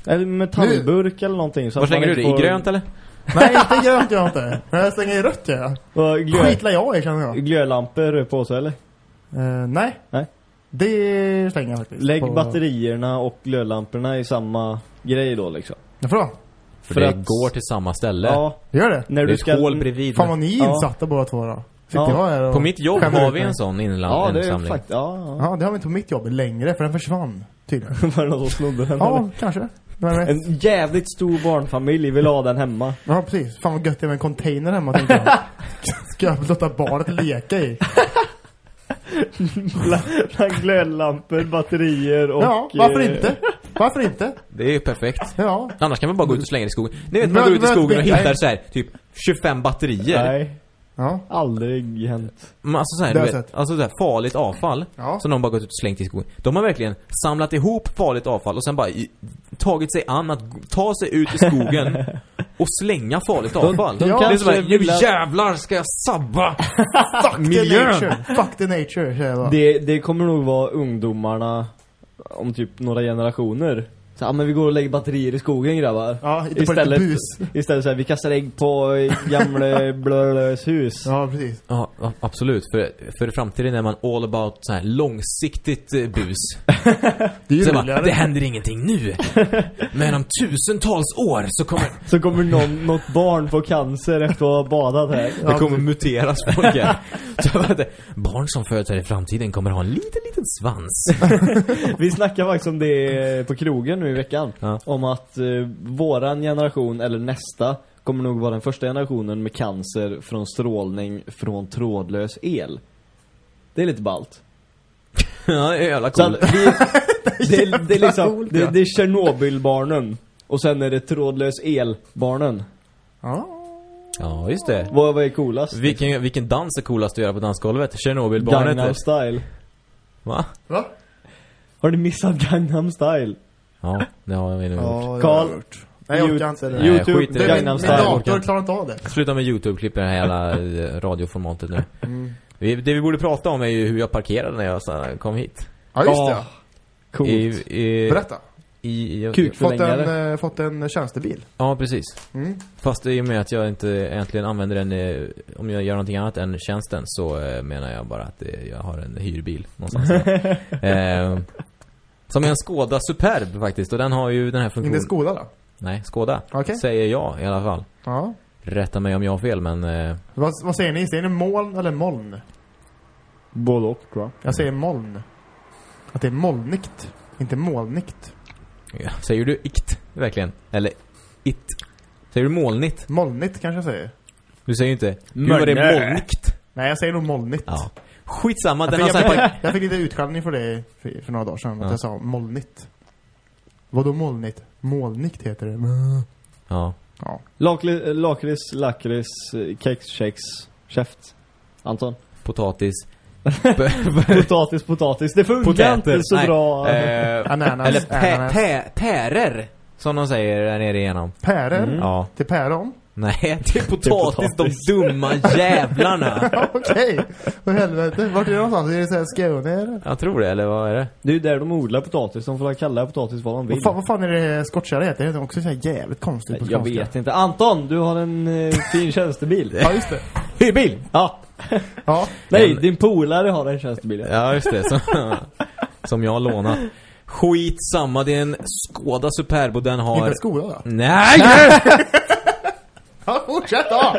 Eller metallburk eller någonting. Så Var slänger du det? inte I får- grönt eller? <laughs> Nej, inte grönt gör jag inte. Men jag slänger i rött gör jag. Glö, Skitlar jag i känner jag. glödlampor på sig eller? Eh, nej. Nej. Det slänger jag faktiskt. Lägg på- batterierna och glödlamporna i samma grej då liksom. Varför då? För, För det att- går till samma ställe. Ja, Gör det? när det är du ett ska... hål bredvid. Fan vad ni är Ja. insatta båda två då. Ja. På mitt jobb har vi en sån Ja, det är faktiskt... Ja, ja. Ja, det har vi inte på mitt jobb längre för den försvann tydligen. <laughs> Var det någon som snodde den Ja, eller? kanske. Men, men, En jävligt stor barnfamilj vill ha den hemma. ja, precis. Fan vad gött det är med en container hemma tänkte jag. <laughs> Ska jag låta barnet leka i? Bland, bland glödlampor, batterier och... Ja, varför eh, inte? Varför inte? Det är ju perfekt. Ja. Annars kan man bara gå ut och slänga det i skogen. Ni vet, man går ut i skogen och hittar så här typ 25 batterier. Nej, Ja. aldrig hänt. Men alltså så här, Det du har jag vet, sett. alltså så här farligt avfall Ja. som de bara gått ut och slängt i skogen. De har verkligen samlat ihop farligt avfall och sen bara i, tagit sig an att g- ta sig ut i skogen <laughs> och slänga farligt avfall. de det är kanske så bara, nu vill att- jävlar ska jag sabba <laughs> Fuck the miljön! nature! Fuck the nature, säger jag bara. Det, det kommer nog vara ungdomarna om typ några generationer. Så, ja men vi går och lägger batterier i skogen grabbar. Ja, inte på Istället, lite bus. istället så här, vi kastar ägg på gamla <laughs> blös hus. Ja, precis. Ja, absolut. För, för i framtiden är man all about så här långsiktigt eh, bus. <laughs> Det är ju Så bara, det händer ingenting nu. <laughs> Men om tusentals år så kommer Så kommer någon, något barn få cancer efter att ha badat här. det kommer muteras folk här. Barn som föds här i framtiden kommer ha en liten, liten svans. Vi snackade faktiskt om det på krogen nu i veckan. Ja. Om att eh, våran generation, eller nästa, kommer nog vara den första generationen med cancer från strålning från trådlös el. Det är lite ballt. <laughs> Ja, det är jävla Så coolt. vi, <laughs> det, är- det är liksom, det, det är Tjernobylbarnen. Och sen är det trådlös el-barnen. Ja. Ja, just det. Vad, vad är coolast? Vilken, vilken dans är coolast att göra på dansgolvet? Tjernobylbarnet? Gangnam style. Va? Va? Har du missat Gangnam style? Ja, det har vi gjort. Ja, Carl, Nej, jag orkar inte det. Nej, Youtube, skit i det. Det- Gangnam Min style. dator klarar inte av det. Sluta med Youtube-klipp i det här jävla eh, radioformatet nu. Mm. Vi, det vi borde prata om är ju hur jag parkerade när jag så, kom hit. Ja, just Ja. det. Coolt. I, i, Berätta. i, i, Kuk. Fått en, eh, fått en tjänstebil. Ja, precis. Mm. Fast i och med att jag inte egentligen använder den, eh, om jag gör någonting annat än tjänsten så eh, menar jag bara att eh, jag har en hyrbil någonstans. <laughs> eh, som är en Skoda Superb faktiskt och den har ju den här Inte funktionen. Skoda då? Nej, Skoda. Okej. Säger jag i alla fall. Ja. rätta mig om jag har fel, men... Eh, Vad, vad säger ni? Säger ni moln eller moln? Både och tror jag. Jag säger moln. Att det är molnigt. Inte molnigt. ja, säger du ikt, verkligen? Eller it? Säger du molnigt? Molnigt kanske jag säger. Du säger ju inte, gud vad det är molnigt. Nej, jag säger nog molnigt. Ja. Skitsamma, Jag den fick, har jag, så här... fick, jag fick lite utskällning för det för, för några dagar sedan. Ja. Att jag sa molnigt. Vadå molnigt? Molnigt heter det. Ja. Ja. Lakrits, lakrits, kex, kex, käft. Anton? Potatis. <laughs> Potatis, potatis. Det funkar Potäter. inte så Nej. bra. Eh, Ananas. eller pä, ananas. pä, pärer, som de säger där nere igenom. Pärer. Mm. Ja. Till päron. Nej, det är potatis, potatis. de dumma jävlarna. <laughs> Okej. Vad helvete. Vart är det någonstans? Är det såhär Skåne eller? Jag tror det, eller vad är det? Det är ju där de odlar potatis. De får kalla potatis vad de vill. Vad fan, vad fan är det skottkärra heter? Det är också så här jävligt konstigt på Jag vet inte. Anton, du har en eh, fin tjänstebil. <laughs> Ja, just det. Hyrbil! Ja. <laughs> Ja. Nej, din polare har en tjänstebil. Ja, just det. Som, som jag har lånat. Skit samma, det är en Skoda Superb och den Inte har... en skola då? Nej! Ja, fortsätt då!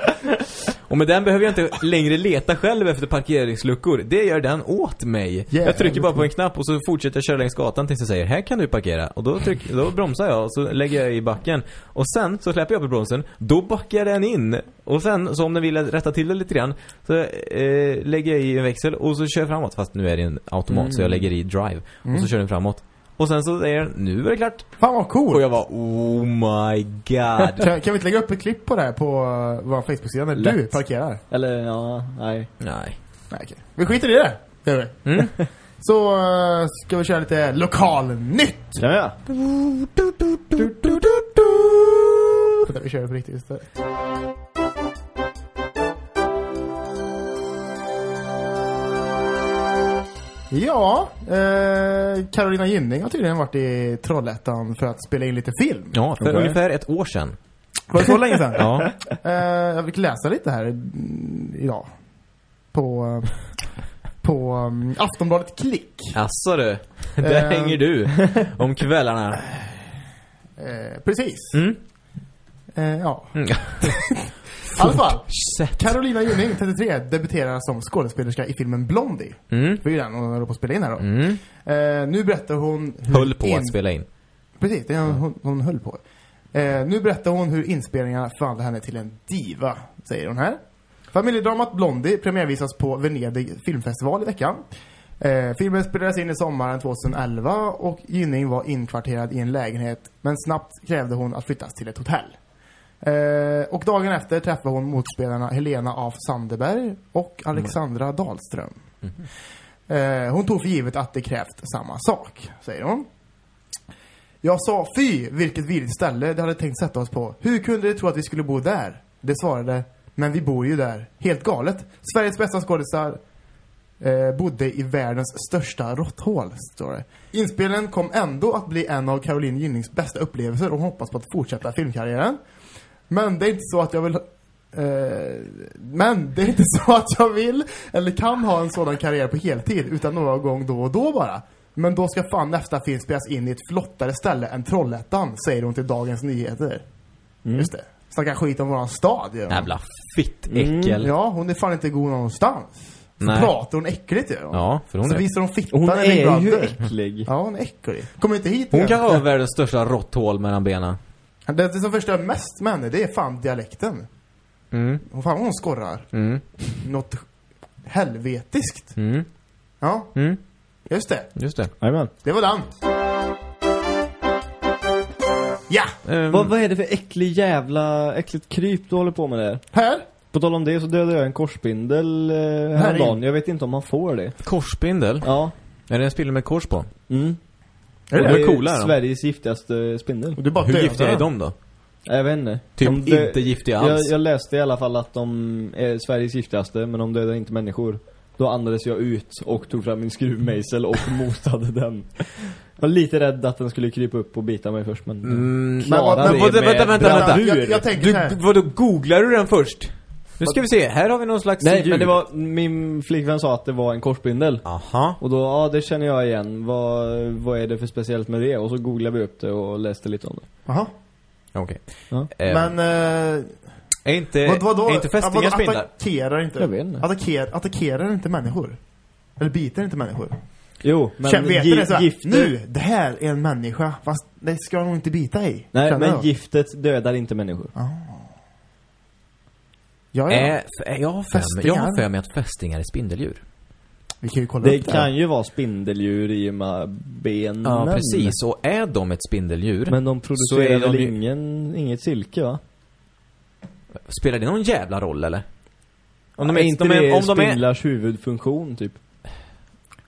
Och med den behöver jag inte längre leta själv efter parkeringsluckor. Det gör den åt mig. jag Jävligt trycker bara på en knapp och så fortsätter jag köra längs gatan tills jag säger här kan du parkera. Och då, tryck, då bromsar jag och så lägger jag i backen. Och sen så släpper jag på bromsen. Då backar den in. Och sen, så om den vill rätta till det lite grann, så eh, lägger jag i en växel och så kör jag framåt. Fast nu är det en automat så jag lägger i drive. Och så kör den framåt. Och sen så säger den, nu är det klart. Fan vad Och cool. jag var oh my god. Kan, kan vi inte lägga upp ett klipp på det här på uh, vår Facebook-sida när du Lätt. parkerar? Eller ja, nej. Nej. Nej, okej. Vi skiter i det. Det gör vi. Mm. <laughs> Så uh, ska vi köra lite lokalnytt. Vi göra? Vänta, vi kör det på riktigt istället. Ja, eh, Carolina Gynning har tydligen varit i Trollhättan för att spela in lite film. Ja, för Okej. ungefär ett år sedan. Var det så länge sedan? <laughs> Ja. Eh, jag fick läsa lite här mm, idag. På, eh, på um, Aftonbladet Klick. Asså du, <laughs> där Eh. hänger du om kvällarna. Eh, precis. Mm. Eh, ja, Mm. <laughs> i alla fall. Sätt. Carolina Gynning, 33, debuterar som skådespelerska i filmen Blondie. Mm. Det var ju den hon höll på att spela in här då. Mm. Eh, nu berättar hon... Höll på in- att spela in. Precis, det är hon, hon höll på. Eh, nu berättar hon hur inspelningarna förvandlade henne till en diva, säger hon här. Familjedramat Blondie premiärvisas på Venedig filmfestival i veckan. Eh, filmen spelades in i sommaren 2011 och Gynning var inkvarterad i en lägenhet men snabbt krävde hon att flyttas till ett hotell. Eh, och dagen efter träffade hon motspelarna Helena af Sandeberg och Alexandra Dahlström. Eh, hon tog för givet att det krävt samma sak, säger hon. Jag sa fy, vilket vidrigt ställe det hade tänkt sätta oss på. Hur kunde de tro att vi skulle bo där? Det svarade, men vi bor ju där. Helt galet. Sveriges bästa skådisar eh, bodde i världens största råtthål, står det. Inspelningen kom ändå att bli en av Caroline Gynnings bästa upplevelser och hon hoppas på att fortsätta filmkarriären. Men det är inte så att jag vill Eh, men det är inte <laughs> så att jag vill eller kan ha en sådan karriär på heltid utan några gånger då och då bara. Men då ska fan nästa film spelas in i ett flottare ställe än Trollhättan, säger hon till Dagens Nyheter. Just det. Snackar skit om våran stad, gör hon. Jävla fittäckel. Ja, hon är fan inte god någonstans. Så Nej. pratar hon äckligt, hon. Ja, för hon så är... visar hon fittan Hon är ju äcklig. Ja, hon är äcklig. Kommer inte hit Hon igen. kan ha världens största råtthål mellan benen. Det, det som förstör mest med henne, det är fan dialekten. Mm. Hon fan vad hon skorrar. Mm. Något helvetiskt. Mm. Ja, Mm. just det. Just det. Jajamän. Det var den. Ja! Ehm, Vad, vad är det för äcklig jävla, äckligt kryp du håller på med där? Här. På tal om det så dödade jag en korsspindel eh, häromdagen. Jag vet inte om man får det. Korsspindel? Ja. Är det en spindel med kors på? Mm. Är det De är coola, de. Sveriges giftigaste spindel. Och du bara Hur giftiga är de då? Jag vet inte. Typ De dö- inte giftiga jag, alls. jag läste i alla fall att de är Sveriges giftigaste, men de dödar inte människor. Då andades jag ut och tog fram min skruvmejsel och <laughs> motade den. Jag var lite rädd att den skulle krypa upp och bita mig först, men... Mm, Klara men, det vänta, vänta, vänta, vänta. bravur. Jag, jag tänker Du, här. vadå, googlar du den först? Nu ska vi se, här har vi någon slags Nej, djur. men det var, min flickvän sa att det var en korsspindel. Aha. Och då, ja det känner jag igen. Vad, vad är det för speciellt med det? Och så googlade vi upp det och läste lite om det. Jaha. Okej. Ja. Eh, Men, eh, Är inte, Vad, vadå? är inte fästingar vadå, spindlar? Attackerar inte. Jag vet inte. Attacker, attackerar inte människor. Eller biter inte människor. Jo, men Känn, vet gi- du det såhär, gifter... nu, det här är en människa. Fast det ska nog inte bita i. Nej, Känner men jag. giftet dödar inte människor. Ja, ja. Är, f- jag, mig, jag har Fästingar? för mig att fästingar är spindeldjur. Vi kan ju kolla Det upp det. kan ju vara spindeldjur i och med benen. Ja, precis. Och är de ett spindeldjur, Men de producerar är de väl ju- ingen, inget silke va? spelar det någon jävla roll eller? Om de är, inte de är, det om de är, spindlars huvudfunktion typ.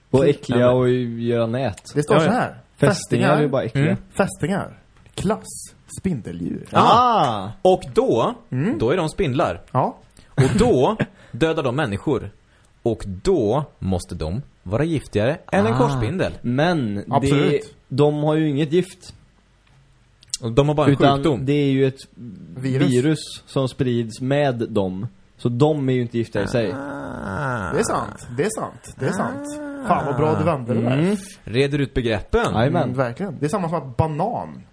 Och äckliga Ja, och göra nät. Det står Ja, så ja. här. Fästingar är ju bara äckliga. Mm. Fästingar. Klass. Spindeldjur. Ah! och då, Mm. då är de spindlar. Ja. Och då dödar de människor. Och då måste de vara giftigare än en Ah. korsspindel. Men det, de har ju inget gift. Och de har bara en Utan sjukdom. det är ju ett Virus. virus. som sprids med dem. Så de är ju inte gifta i sig. Ah. Det är sant. Det är sant. Det är sant. Fan vad bra du vände det där. Mm. Reder ut begreppen. Mm, verkligen. Det är samma som att banan.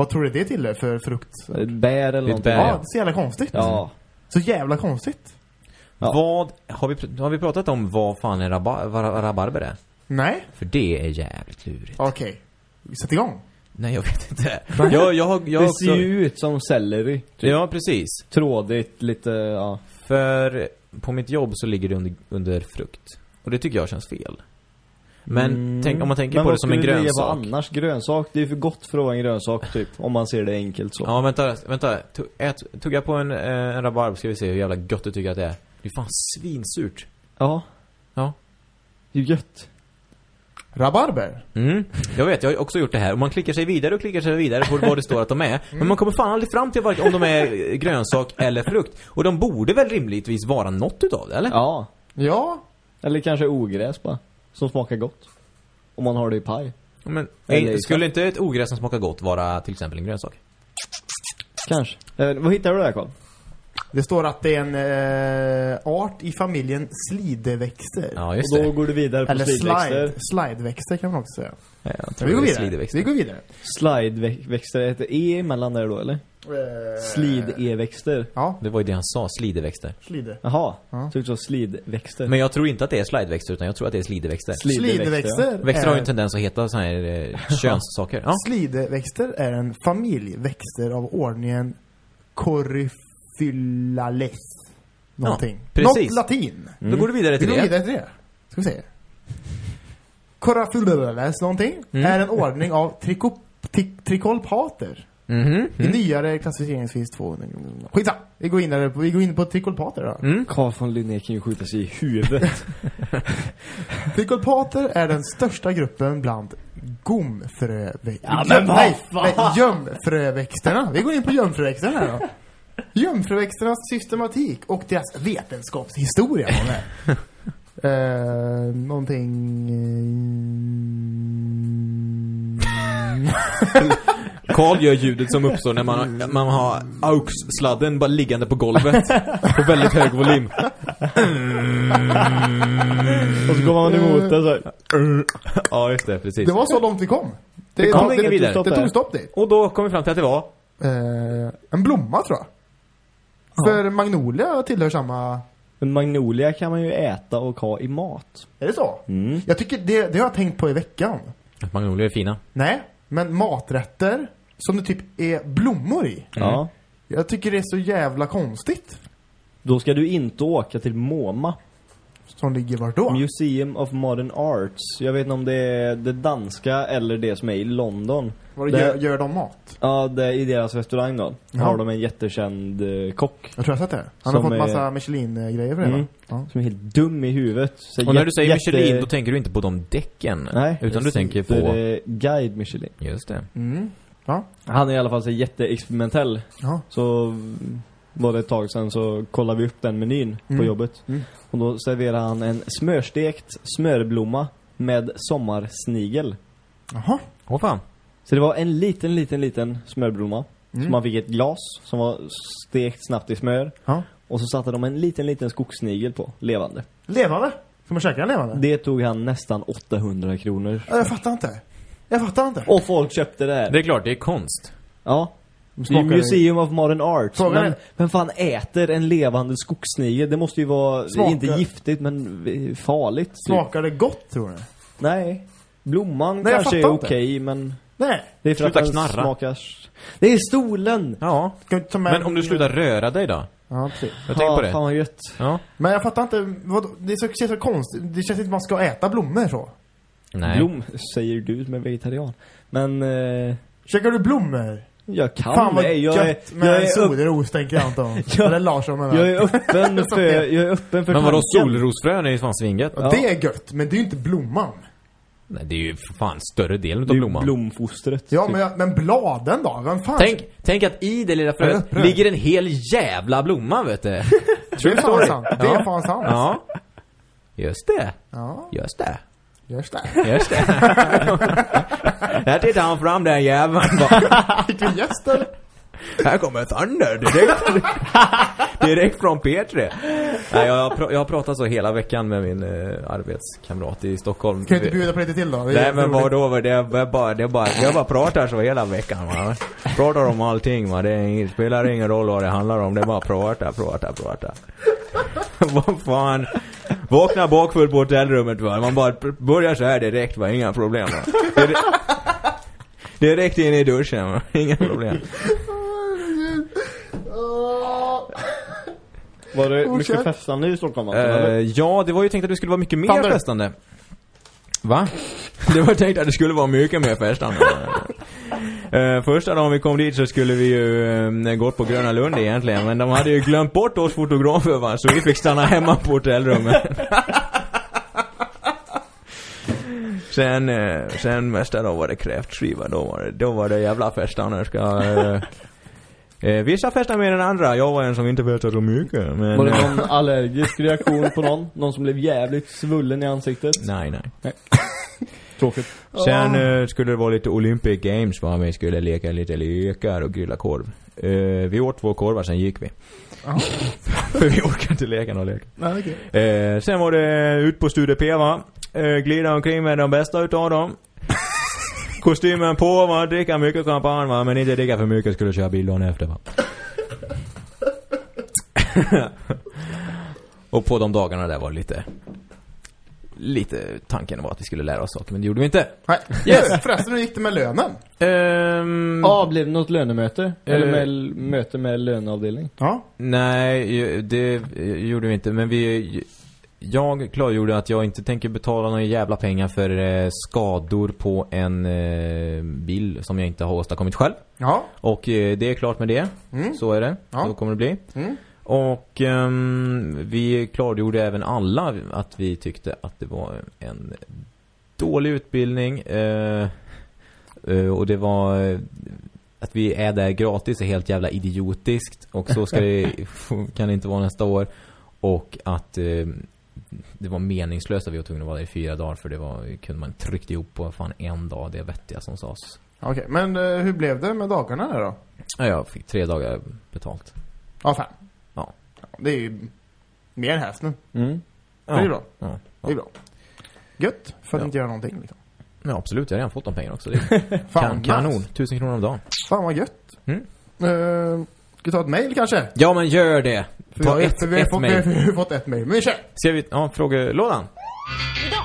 Vad tror du det tillhör för frukt? Ett bär eller är bär. Ja, ja. det är så jävla konstigt. Ja. Så jävla konstigt. Ja. Vad, har vi, har vi pratat om vad fan en raba, vad rabarber är? Nej? För det är jävligt lurigt. Okej. Sätt igång. Nej, jag vet inte. Jag, jag jag har det också... ser ju ut som selleri. Typ. Ja, precis. Trådigt, lite, ja. För på mitt jobb så ligger det under, under frukt. Och det tycker jag känns fel. Men Mm. tänk, om man tänker Men på det vad som en skulle det grönsak. vara annars? Grönsak, det är för gott för att vara en grönsak typ. Om man ser det enkelt så. Ja, vänta, vänta. Ät, tugga på en, eh, en rabarber ska vi se hur jävla gött du tycker att det är. Det är fan svinsurt. Ja. Ja. Det är gött. Rabarber. Mm. Jag vet, jag har också gjort det här. Och man klickar sig vidare och klickar sig vidare på vad det står att de är. Men man kommer fan aldrig fram till varken om de är grönsak eller frukt. Och de borde väl rimligtvis vara något utav det, eller? Ja. Ja. Eller kanske ogräs bara. Som smakar gott. Om man har det i paj. Men Eller i skulle inte ett ogräs som smakar gott vara till exempel en grönsak? Kanske. Eh, vad hittar du där Carl? Det står att det är en eh, art i familjen slideväxter. Ja, just Och då det. går du vidare på Eller slidväxter. slide, slideväxter kan man också säga. Ja, jag tror vi går det är vidare. slideväxter. Vi går vidare. Slideväxter, heter E emellan där då eller? Eh, Slid-E-växter. Ja, Det var ju det han sa, slideväxter. slide. Jaha. Ja. Så slidväxter. Men jag tror inte att det är slideväxter utan jag tror att det är slideväxter. Slideväxter, Slideväxter. Växter har ju är- en tendens att heta såna här eh, könssaker. Ja. Slideväxter är en familj växter av ordningen Coryphylales. Någonting. precis. Något latin. Då går du vidare Vi till går det. vidare till det. Ska vi se. Coryphylales någonting Mm. är en ordning av triko, tri, trikolpater. Mhm. I nyare klassificeringsvis två. Skitsamma. Vi går in, där, vi går in på trikolpater då. Mm. Carl von Linné kan ju skjuta sig i huvudet. <laughs> Trikolpater är den största gruppen bland gomfröväxter. Ja, men vad nej, gömfröväxterna. Vi går in på gömfröväxterna här då. Gömfröväxternas systematik och deras vetenskapshistoria. <laughs> Eh, någonting... <laughs> Karl gör ljudet som uppstår när man, man har AUX-sladden bara liggande på golvet. På väldigt hög volym. Och så går man emot det så här. Ja, just det. Precis. Det var så långt vi kom. Det, Vi kom det, ingen det, vidare. det, tog stopp dit. Och då kom vi fram till att det var... Eh, en blomma tror jag. För magnolia tillhör samma... Men magnolia kan man ju äta och ha i mat. Är det så? Mm. Jag tycker det, det har jag tänkt på i veckan. Magnolier är fina. Nej, men maträtter som det typ är blommor i. Ja. Jag tycker det är så jävla konstigt. Då ska du inte åka till MoMA. Som ligger vart då? Museum of Modern Arts. Jag vet inte om det är det danska eller det som är i London. Det- gör, gör de mat? Ja, det är i deras restaurang då. Ja. Har de en jättekänd eh, kock. Jag tror jag sett det. Han har fått är- massa Michelin-grejer för det Mm. va? Ja. Som är helt dum i huvudet. Så Och när du säger jätte- Michelin, då tänker du inte på de däcken. Nej. Utan du tänker på... det Guide Michelin. Just det. Mm. Ja. Han är i alla fall så jätteexperimentell. Ja. Så var det ett tag sedan så kollade vi upp den menyn på Mm. jobbet. Mm. Och då serverade han en smörstekt smörblomma med sommarsnigel. Jaha. Åh fan. Så det var en liten, liten, liten smörblomma. Mm. Så man fick ett glas som var stekt snabbt i smör. Ja. Och så satte de en liten, liten skogssnigel på, levande. Levande? Ska man käka den levande? Det tog han nästan 800 kronor. Ja, Jag fattar inte. Jag fattar inte. Och folk köpte det här. Det är klart, det är konst. Ja. Det är Museum of Modern Art. Men är- vem fan äter en levande skogssnigel? Det måste ju vara, Smakar- inte giftigt men farligt. typ. Smakar det gott tror ni? Nej. Blomman Nej, kanske är okej inte. men Nej. det är för Sluta att den knarra. smakar... Det är stolen! Ja. Ska ta med- Men om du slutar röra dig då? Ja, precis. Jag tänker på Ja, det. Fan vad gött. Ja. Men jag fattar inte, vad, det är så konstigt. Det känns inte som man ska äta blommor så. Nej. Blom, säger du som är vegetarian. Men, eh, Käkar du blommor? jag kan Fan vad det. Jag är, gött med jag är, upp, solros tänker jag Anton. <laughs> Ja. Eller Larsson menar jag är öppen <laughs> för, jag är öppen för Men vadå, solrosfrön är ju fan svingött. Ja, Det är gött, men det är ju inte blomman. Nej, det är ju för fan större delen av är blomman. blomfostret. Ja, typ. men, jag- men bladen då? Vem fan? Tänk, tänk att i det lilla Jag är fröet ligger en hel jävla blomma, vet du. <laughs> det är fan sant. Det är fan sant. Ja. Just det. Ja, Just det. Just det. Just det. <laughs> Här tittar han fram den jäveln bara. <laughs> Fick vi gäst eller? Här kommer Thunder direkt. <laughs> direkt från P3. Nej, jag, har pr- jag har pratat så hela veckan med min eh, arbetskamrat i Stockholm. Kan du inte bjuda på lite till då? Det är Nej men vadå, det är bara, det är bara, jag bara pratar så hela veckan va. Pratar om allting va, det är spelar ingen roll vad det handlar om, det är bara prata, prata, prata. Vad fan. Vakna bakfull på hotellrummet va, man bara börjar så här direkt va, inga problem va. Dire- Direkt in i duschen va, inga problem. Var det mycket festande i Stockholm eller? Eh, ja, det var ju tänkt att det skulle vara mycket mer festande. Va? Det var tänkt att det skulle vara mycket mer festande. Uh, första dagen vi kom dit så skulle vi ju uh, gått på Gröna Lund egentligen, men de hade ju glömt bort oss fotografer va, så vi fick stanna hemma på hotellrummet. <laughs> sen, uh, sen nästa dag var det kräftskiva, då var det, då var det jävla festande. Ska, uh, uh, vissa festar mer än andra, jag var en som inte festade så mycket. Men, Var det eh, någon allergisk reaktion på någon? Någon som blev jävligt svullen i ansiktet? Nej, nej. Tråkigt. Sen eh, skulle det vara lite Olympic Games va, vi skulle leka lite lekar och grilla korv. Eh, vi åt två korvar, sen gick vi. <laughs> För vi orkade inte leka någon lek. Nej, okej. Eh, sen var det ut på Studio P va. Eh, glida omkring med de bästa utav dem. Kostymen på va, dricka mycket champagne va, men inte dricka för mycket, skulle köra bil dagen efter va. <laughs> och på de dagarna där var det lite... Lite tanken var att vi skulle lära oss saker, men det gjorde vi inte. Nej. Yes. <laughs> Förresten, hur gick det med lönen? Ehm, Ja, blev det något lönemöte? Eller Eh. med, möte med löneavdelning? Ja. Nej, det eh, gjorde vi inte. Men vi... Jag klargjorde att jag inte tänker betala några jävla pengar för eh, skador på en bil som jag inte har åstadkommit själv. Ja. Och det är klart med det. Mm. Så är det. Ja. Så kommer det bli. Mm. Och ehm, vi klargjorde även alla att vi tyckte att det var en dålig utbildning. Eh, och det var eh, att vi är där gratis är helt jävla idiotiskt. Och så ska det, <laughs> kan det inte vara nästa år. Och att eh, det var meningslöst att vi var tvungna att vara där i fyra dagar. För det var, kunde man tryckt ihop på fan en dag det vettiga som sades. Okej, men eh, hur blev det med dagarna då? Ja, jag fick tre dagar betalt. Ja, fem. Ja. Det är ju mer än hälften. Mm. Det är bra. Ja. Det är bra. Gött, för att Ja. inte göra någonting liksom. Ja, absolut. Jag har redan fått de pengarna också. Det är <laughs> Fan, kan, kanon. Tusen kronor om dagen. Fan vad gött. Mm. Uh, ska vi ta ett mail kanske? Ja, men gör det. Ta vi har, ett, vi har, ett fått, mejl. <laughs> vi har fått ett mejl. Men vi kör! Ska vi, ja, frågelådan. Idag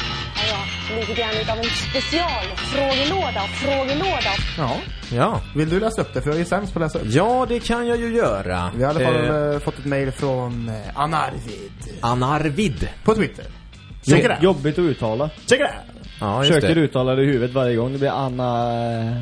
lite grann utav en specialfrågelåda, frågelåda. Ja. Ja. Vill du läsa upp det? För jag är sämst på att läsa upp. Ja, det kan jag ju göra. Vi har i alla fall Eh, eh, fått ett mejl från eh, Anarvid. Anarvid. På Twitter. Check out. Jobbigt att uttala. Check it out. Ja, Försöker det. uttala det i huvudet varje gång. Det blir Anna...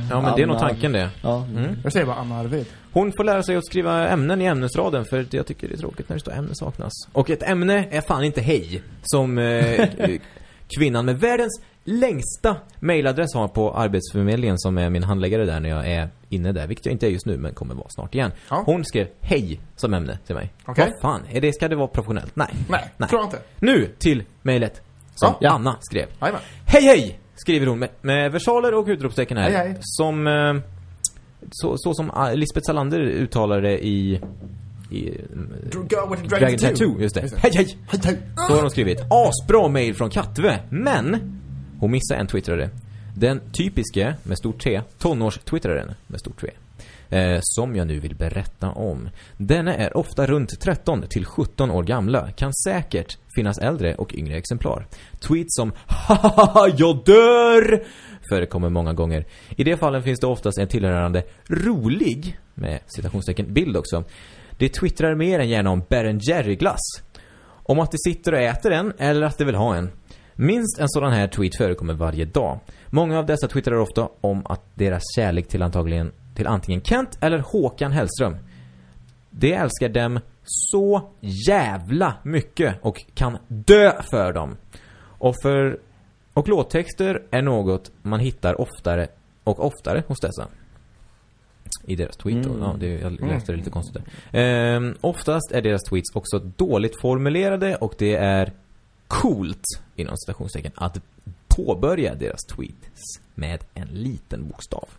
Ja, men det är nog Anna- tanken det. Ja. Mm. Jag säger bara Anarvid. Hon får lära sig att skriva ämnen i ämnesraden för jag tycker det är tråkigt när det står ämne saknas. Och ett ämne är fan inte hej. Som eh, <laughs> kvinnan med världens längsta mailadress har på Arbetsförmedlingen som är min handläggare där när jag är inne där. Vilket jag inte är just nu men kommer vara snart igen. Ja. Hon skrev hej som ämne till mig. Okej. Vad fan, är det, ska det vara professionellt? Nej. Nej, Nej. tror jag inte. Nu till mejlet som Ja. Anna skrev. Jajamän. Hej hej! Skriver hon med, med versaler och utropstecken här. Hej, hej. Som, eh, så, så som ah, Lisbeth Salander uttalar det i, i Go with the Dragon Tattoo, just det. Just det. Hej hej! Hej, hej. Så har hon skrivit. Asbra mail från Katve, men hon missade en twittrare. Den typiske, med stort T, tonårstwittraren, med stort T. Eh, som jag nu vill berätta om. Denna är ofta runt 13 till 17 år gamla. Kan säkert finnas äldre och yngre exemplar. Tweets som Hahaha, jag dör! Förekommer många gånger. I de fallen finns det oftast en tillhörande rolig, med citationstecken, bild också. Det twittrar mer än gärna om Ben Jerry-glass. Om att de sitter och äter en, eller att de vill ha en. Minst en sådan här tweet förekommer varje dag. Många av dessa twittrar ofta om att deras kärlek till antagligen till antingen Kent eller Håkan Hellström. De älskar dem så jävla mycket och kan dö för dem. Och för och låttexter är något man hittar oftare och oftare hos dessa. I deras tweet då. Ja, det, jag läste det lite konstigt där. Ehm, oftast är deras tweets också dåligt formulerade och det är coolt, inom citationstecken, att påbörja deras tweets med en liten bokstav.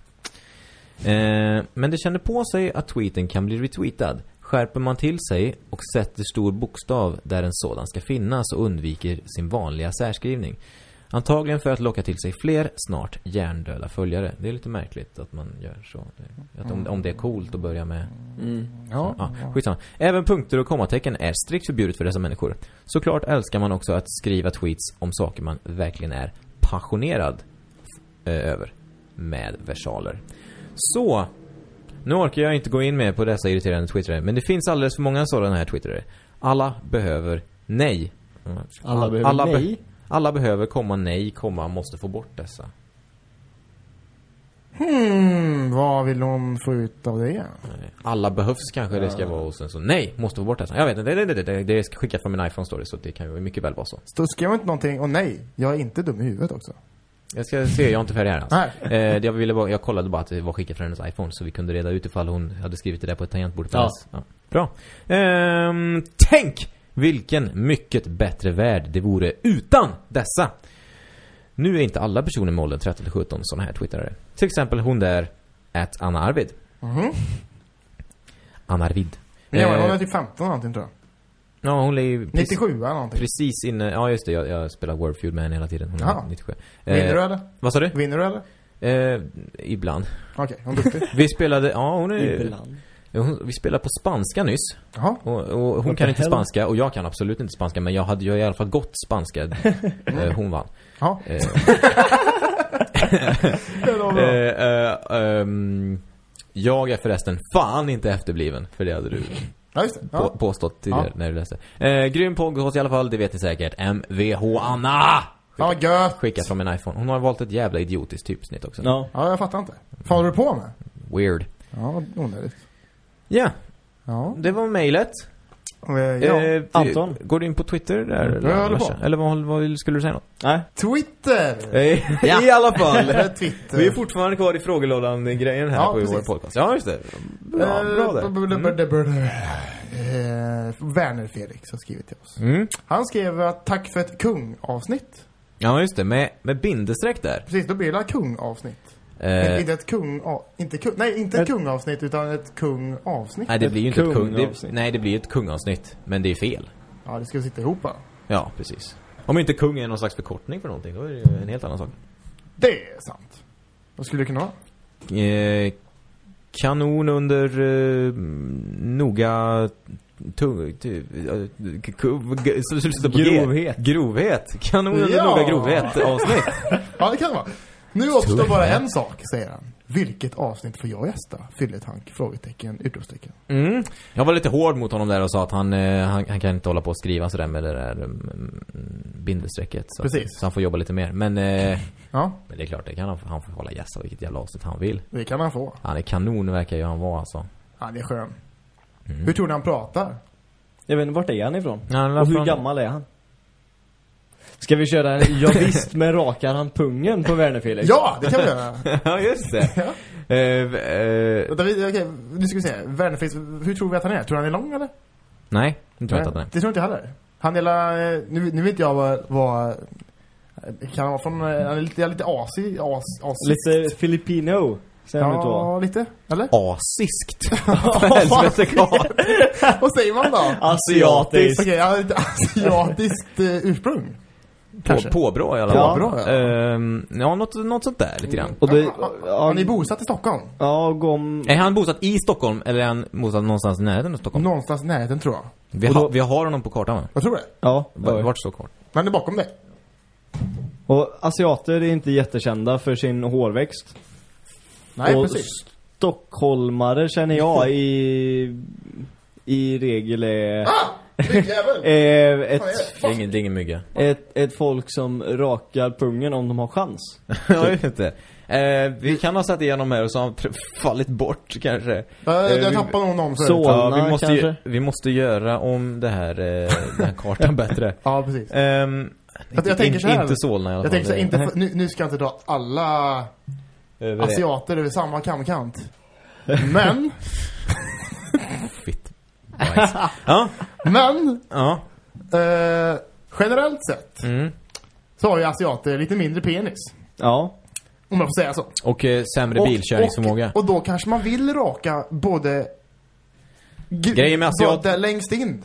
Eh, men det känner på sig att tweeten kan bli retweetad. Skärper man till sig och sätter stor bokstav där en sådan ska finnas och undviker sin vanliga särskrivning. Antagligen för att locka till sig fler, snart hjärndöda följare. Det är lite märkligt att man gör så. Att om, om det är coolt att börja med... Ja. Ja, skitsamma. Även punkter och kommatecken är strikt förbjudet för dessa människor. Såklart älskar man också att skriva tweets om saker man verkligen är passionerad eh, över. Med versaler. Så, nu orkar jag inte gå in mer på dessa irriterande twittrare, men det finns alldeles för många sådana här twittrare. Alla behöver nej. Alla behöver alla be- nej. Alla behöver komma nej, komma måste få bort dessa. Hmm, vad vill hon få ut av det? Alla behövs kanske det ska vara och sen så nej, måste få bort dessa. Jag vet inte, det, det, det, det, det ska skickas från min iPhone story så det kan ju mycket väl vara så. Så skrev hon inte någonting, och nej, jag är inte dum i huvudet också. Jag ska se, jag är inte färdig här alltså. Nej. Eh, jag, ville bara, jag kollade bara att det var skickat från hennes iPhone så vi kunde reda ut ifall hon hade skrivit det där på ett tangentbord Ja. Ja. Bra. Ehm, tänk vilken mycket bättre värld det vore utan dessa. Nu är inte alla personer med åldern 13 till 17 sådana här twittrare. Till exempel hon där, at Anna Arvid. Mhm. Anna Arvid. Men jag, Eh, hon är typ 15 någonting tror jag. Ja, hon är ju precis, 97 eller någonting. precis inne, ja just det, jag, jag spelar Wordfeud med henne hela tiden. Hon är Jaha. 97. Vinner du Eh, eller? vad sa du? Vinner du eller? Eh, ibland. Okej, hon är duktig. Vi spelade, ja hon är Ibland. Hon, Vi spelade på spanska nyss Jaha. och, och hon What kan inte hell? spanska och jag kan absolut inte spanska men jag hade ju i alla fall gått spanska <laughs> eh, Hon vann Ja. eh, <laughs> eh, eh, ehm, Jag är förresten fan inte efterbliven För det hade du Ja, just det. på, Ja. påstått tidigare Ja. när du läste eh, Grym podcast i alla fall, det vet ni säkert MVH Anna! Ja, gött. Skickat från min iPhone Hon har valt ett jävla idiotiskt typsnitt också Ja. Ja, jag fattar inte. Vad håller du på med? Weird Ja, onödigt. Ja, Ja. det var mejlet Eh, ja. Eh, Anton. Går du in på Twitter där? Mm, jag håller på. Eller vad, vad skulle du säga något? Nej. Twitter! Ja. I alla fall. <laughs> Eller Twitter. Vi är fortfarande kvar i frågelådan-grejen här Ja, på precis. vår podcast. Ja, just det. Bra, bra där. Eh, Werner Felix har skrivit till oss. Mm. Han skrev att tack för ett kung-avsnitt. Ja, just det. Med, med bindestreck där. Precis, då blir det kung-avsnitt. Eh, Inte ett kung... Inte kung... Nej, inte ett Ett- kung-avsnitt utan ett kung-avsnitt. nej, det blir ju inte ett kung. Det, kungavsnitt. nej, det blir ett kungavsnitt. Men det är fel. Ja, det ska sitta ihop va? Ja, precis. Om inte kung är någon slags förkortning för någonting, då är det ju en helt annan sak. Det är sant. Vad skulle det kunna vara? Eh, kanon under eh, noga eh. Grovhet. Grovhet. Kanon under Ja. noga grovhet avsnitt. <laughs> Ja, det kan det vara. Nu återstår bara en sak, säger han. Vilket avsnitt får jag gästa? Fylletank? Frågetecken? Utropstecken. Mm. Jag var lite hård mot honom där och sa att han, eh, han, han kan inte hålla på och skriva sådär med det där mm, bindestrecket. Så, Precis. så han får jobba lite mer. Men, eh, Ja, men det är klart, det kan han, han får hålla gästa vilket jävla avsnitt han vill. det kan han få. Han är kanon verkar ju han vara alltså. Det är skön. Mm. Hur tror ni han pratar? Jag vet inte, vart är han ifrån? Ja, han Och hur från- gammal är han? Ska vi köra en ja, visst med rakar han pungen på Werner Felix? Ja, det kan vi göra. <laughs> ja, just det. Ja. Vänta, vi- Okej, nu ska vi se. Werner Felix, hur tror vi att han är? Tror han är lång eller? nej, det tror jag inte att han Det tror inte jag heller. Han är eh, nu, nu vet inte jag vad, vad kan han vara från, han är lite, lite asi, as, asiskt. Lite Filipino, säger? Ja, lite. Eller? <laughs> är. Asiskt. Helvete, <laughs> vad säger man då? Asiatisk. Okej, lite asiatiskt ursprung. Kanske. På, påbrå i alla Ja. fall. Påbrå, ja. Ehm, ja, något, något sånt där lite grann. Och det, ja, ni bosatt i Stockholm? ja, gom, Är han bosatt i Stockholm eller är han bosatt någonstans i närheten av Stockholm? Någonstans i närheten tror jag. Vi, då- har, vi har honom på kartan va? Jag tror det. ja. Va- Vart står kartan? Men det är bakom dig. Och asiater är inte jättekända för sin hårväxt. Nej, och precis. stockholmare känner jag i, i regel är, Jävel! är ett, Det är ingen, det är ingen mygga. ett, ett folk som rakar pungen om de har chans. <laughs> jag vet inte. Eh, vi kan ha satt igenom här och så har han fallit bort kanske. Jag, Eh, jag vi- tappade någon om. Så- Ja, vi måste, ju, vi måste göra om det här, eh, den här kartan <laughs> bättre. Ja, precis. Ehm, jag tänker så här. Inte Solna i alla Jag fall. tänker så här, inte nu, nu ska jag inte dra alla Över det. asiater över samma kamkant. <laughs> Men, Bajs. <laughs> ja, men, ja. eh, generellt sett Mm. så har ju asiater lite mindre penis. Ja. Om jag får säga så. Och eh, sämre bilkörningsförmåga. Och, och då kanske man vill raka både... Grejen med asiat- både längst in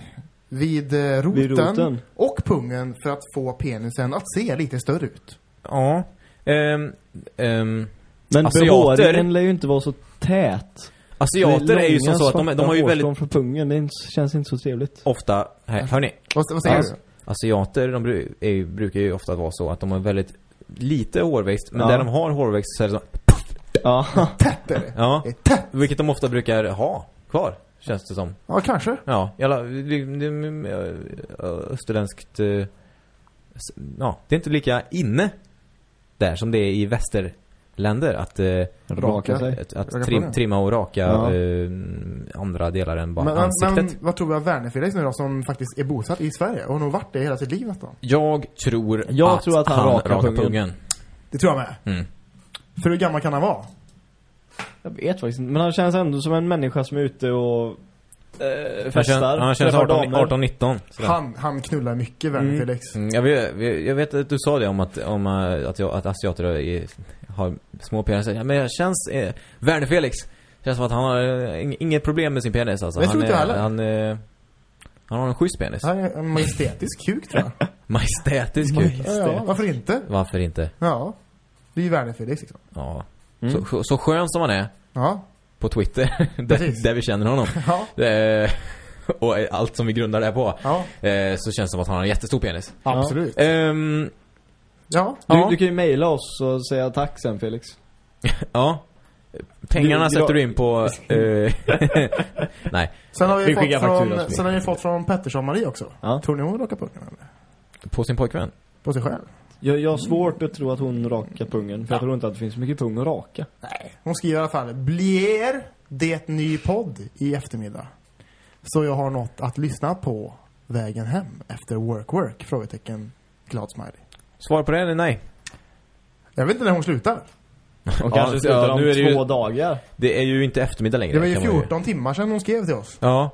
vid, eh, roten, Vid roten. och pungen för att få penisen att se lite större ut. Ja. Ehm, ehm, Men Asiater- behåringen lär ju inte vara så tät. Asiater är ju som så att de, de har ju väldigt från pungen, det är inte- känns inte så trevligt. ofta, här, hörni. Vad, vad säger Alltså. du? Asiater, de är, ju- brukar ju ofta vara så att de har väldigt lite hårväxt, men Ja. där de har hårväxt så är det så, Ja. Tätt är det. ja. Det är tätt. Vilket de ofta brukar ha kvar, känns det som. Ja, kanske. Ja, jävla, det, det, österländskt, s- ja, det är inte lika inne där som det är i västerländer att, äh, Raka sig. att, att Raka trim, pungen. trimma och raka Ja. äh, andra delar än bara Men, ansiktet. men vad tror vi av Werner-Felix nu då, som faktiskt är bosatt i Sverige och har nog varit det hela sitt liv nästan? Jag tror Jag att, tror att han rakar pungen. Det tror jag med. Mm. För hur gammal kan han vara? Jag vet faktiskt inte, men han känns ändå som en människa som är ute och eh, Han festar. känns, han känns träffar 18, damer. 18 19 sådär. Han, han knullar mycket, Werner-Felix. Mm, jag, vet, jag vet att du sa det om att, om, äh, att, jag, att asiater är, har små peniser. Ja, men jag känns... Eh, Werner Felix. Känns som att han har eh, ing- inget problem med sin penis alltså. Han, tror inte jag är- heller. han, eh, han har en schysst penis. Han är en majestätisk kuk tror jag. <laughs> Majestätisk kuk. Ja, ja, varför inte? Varför inte? Ja. Det är ju Werner-Felix liksom. Ja. Mm. Så, så skön som han är Ja. på Twitter, <laughs> där, där vi känner honom. <laughs> Ja. Eh, och allt som vi grundar det på. Ja. Eh, så känns det som att han har en jättestor penis. Absolut. Ehm, Ja. Du, Ja. du kan ju mejla oss och säga tack sen Felix. <laughs> ja. Pengarna Du- sätter du in på... <laughs> Eh, <laughs> nej. Sen har vi, Vi fått från, så. sen har vi fått från Pettersson-Marie också. Ja. Tror ni hon rakar pungen eller? På sin pojkvän. På sig själv? Jag, jag har svårt att tro att hon rakar pungen, för jag tror inte att det finns så mycket pung att raka. Nej. Hon skriver i alla fall Blir det ny podd i eftermiddag? Så jag har något att lyssna på vägen hem efter work work? Frågetecken. Glad smiley. Svar på det eller nej? Jag vet inte när hon slutar. Och Ja, kanske slutar ja, om nu är det två ju- dagar. Det är ju inte eftermiddag längre. Det var ju kan man 14 timmar sedan hon skrev till oss. Ja.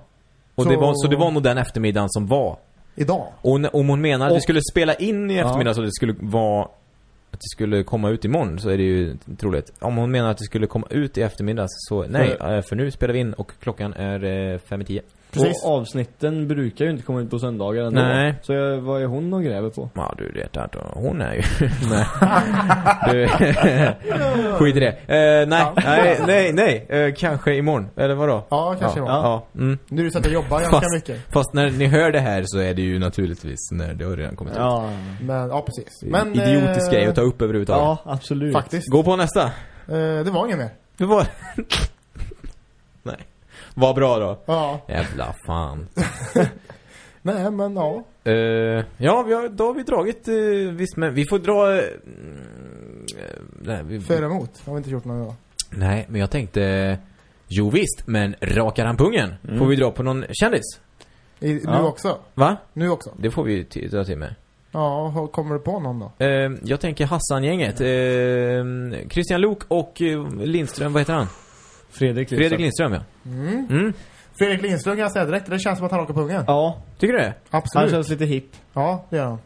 Och Så- Det var, så det var nog den eftermiddagen som var. Idag. Och om hon menar att vi Och- skulle spela in i eftermiddag så det skulle vara... Att det skulle komma ut imorgon så är det ju troligt. Om hon menar att det skulle komma ut i eftermiddag så nej. För- eh, För nu spelar vi in och klockan är eh, fem i tio. Precis. Och avsnitten brukar ju inte komma ut på söndagar ändå. Nej. Så jag, vad är hon och gräver på? Ja du vet att hon är ju... <laughs> nej. Du, <laughs> skit i det. Eh, nej, nej, nej, nej. Eh, kanske imorgon. Eller vadå? Ja, kanske ja, imorgon. ja. Mm. Nu är det så att jag jobbar ganska Fast- mycket. Fast när ni hör det här så är det ju naturligtvis när det har redan kommit ut. Ja, Men, ja precis. Men, en idiotisk eh, grej att ta upp överhuvudtaget. ja absolut. Faktiskt. Gå på nästa. Eh, det var inget mer. Det var... Vad bra då. Ja. Jävla fan. <laughs> Nej, men ja. Eh, ja, vi har, då har vi dragit uh, visst, men vi får dra... eh, mm, eh, nej, vi, För emot. Har vi inte gjort någon idag. nej, men jag tänkte... Jo visst, men rakar han pungen? Får vi dra på någon kändis? I, Nu Ja. också. Va? Nu också. Det får vi dra till med. Ja, kommer du på någon då? Eh, jag tänker Hassan-gänget. Eh, Christian Lok och eh, Lindström, vad heter han? Fredrik Lindström. Fredrik Lindström, ja. Mm. Mm. Fredrik Lindström kan jag säga direkt. Det känns som att han rakar pungen. Ja, Tycker du det? han Absolut. känns lite hipp. Ja, det gör han.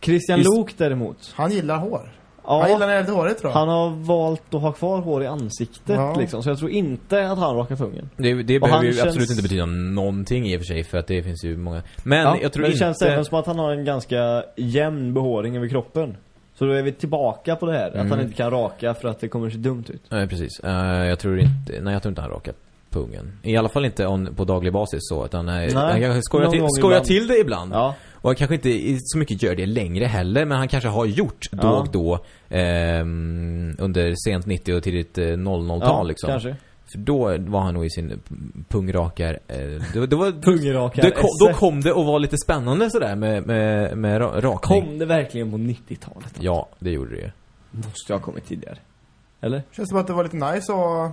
Christian Visst- Lok däremot. Han gillar hår. Han gillar när det är lite hårigt tror jag. Han har valt att ha kvar hår i ansiktet Ja. liksom. Så jag tror inte att han rakar pungen. Det, det behöver han ju känns- absolut inte betyda någonting i och för sig för att det finns ju många. Men Ja, jag tror men det inte... känns även som att han har en ganska jämn behåring över kroppen. Så då är vi tillbaka på det här. Att Mm. han inte kan raka för att det kommer se dumt ut. Nej, precis. Eh, jag tror inte... Nej, jag tror inte han rakar pungen. I alla fall inte on, på daglig basis så, utan nej, han kanske skojar, till, skojar till det ibland. Ja. Och han kanske inte så mycket gör det längre heller, men han kanske har gjort då Ja. och då ehm, under sent 90 och tidigt eh, 00-tal Ja, liksom. kanske. För då var han nog i sin pungrakar... Eh, det, det var, Pungrakar det kom, då kom det att vara lite spännande sådär med, med, med ra- rakning. Kom det verkligen på 90-talet? Ja, det gjorde det ju. Måste jag ha kommit tidigare. Eller? Känns som att det var lite nice att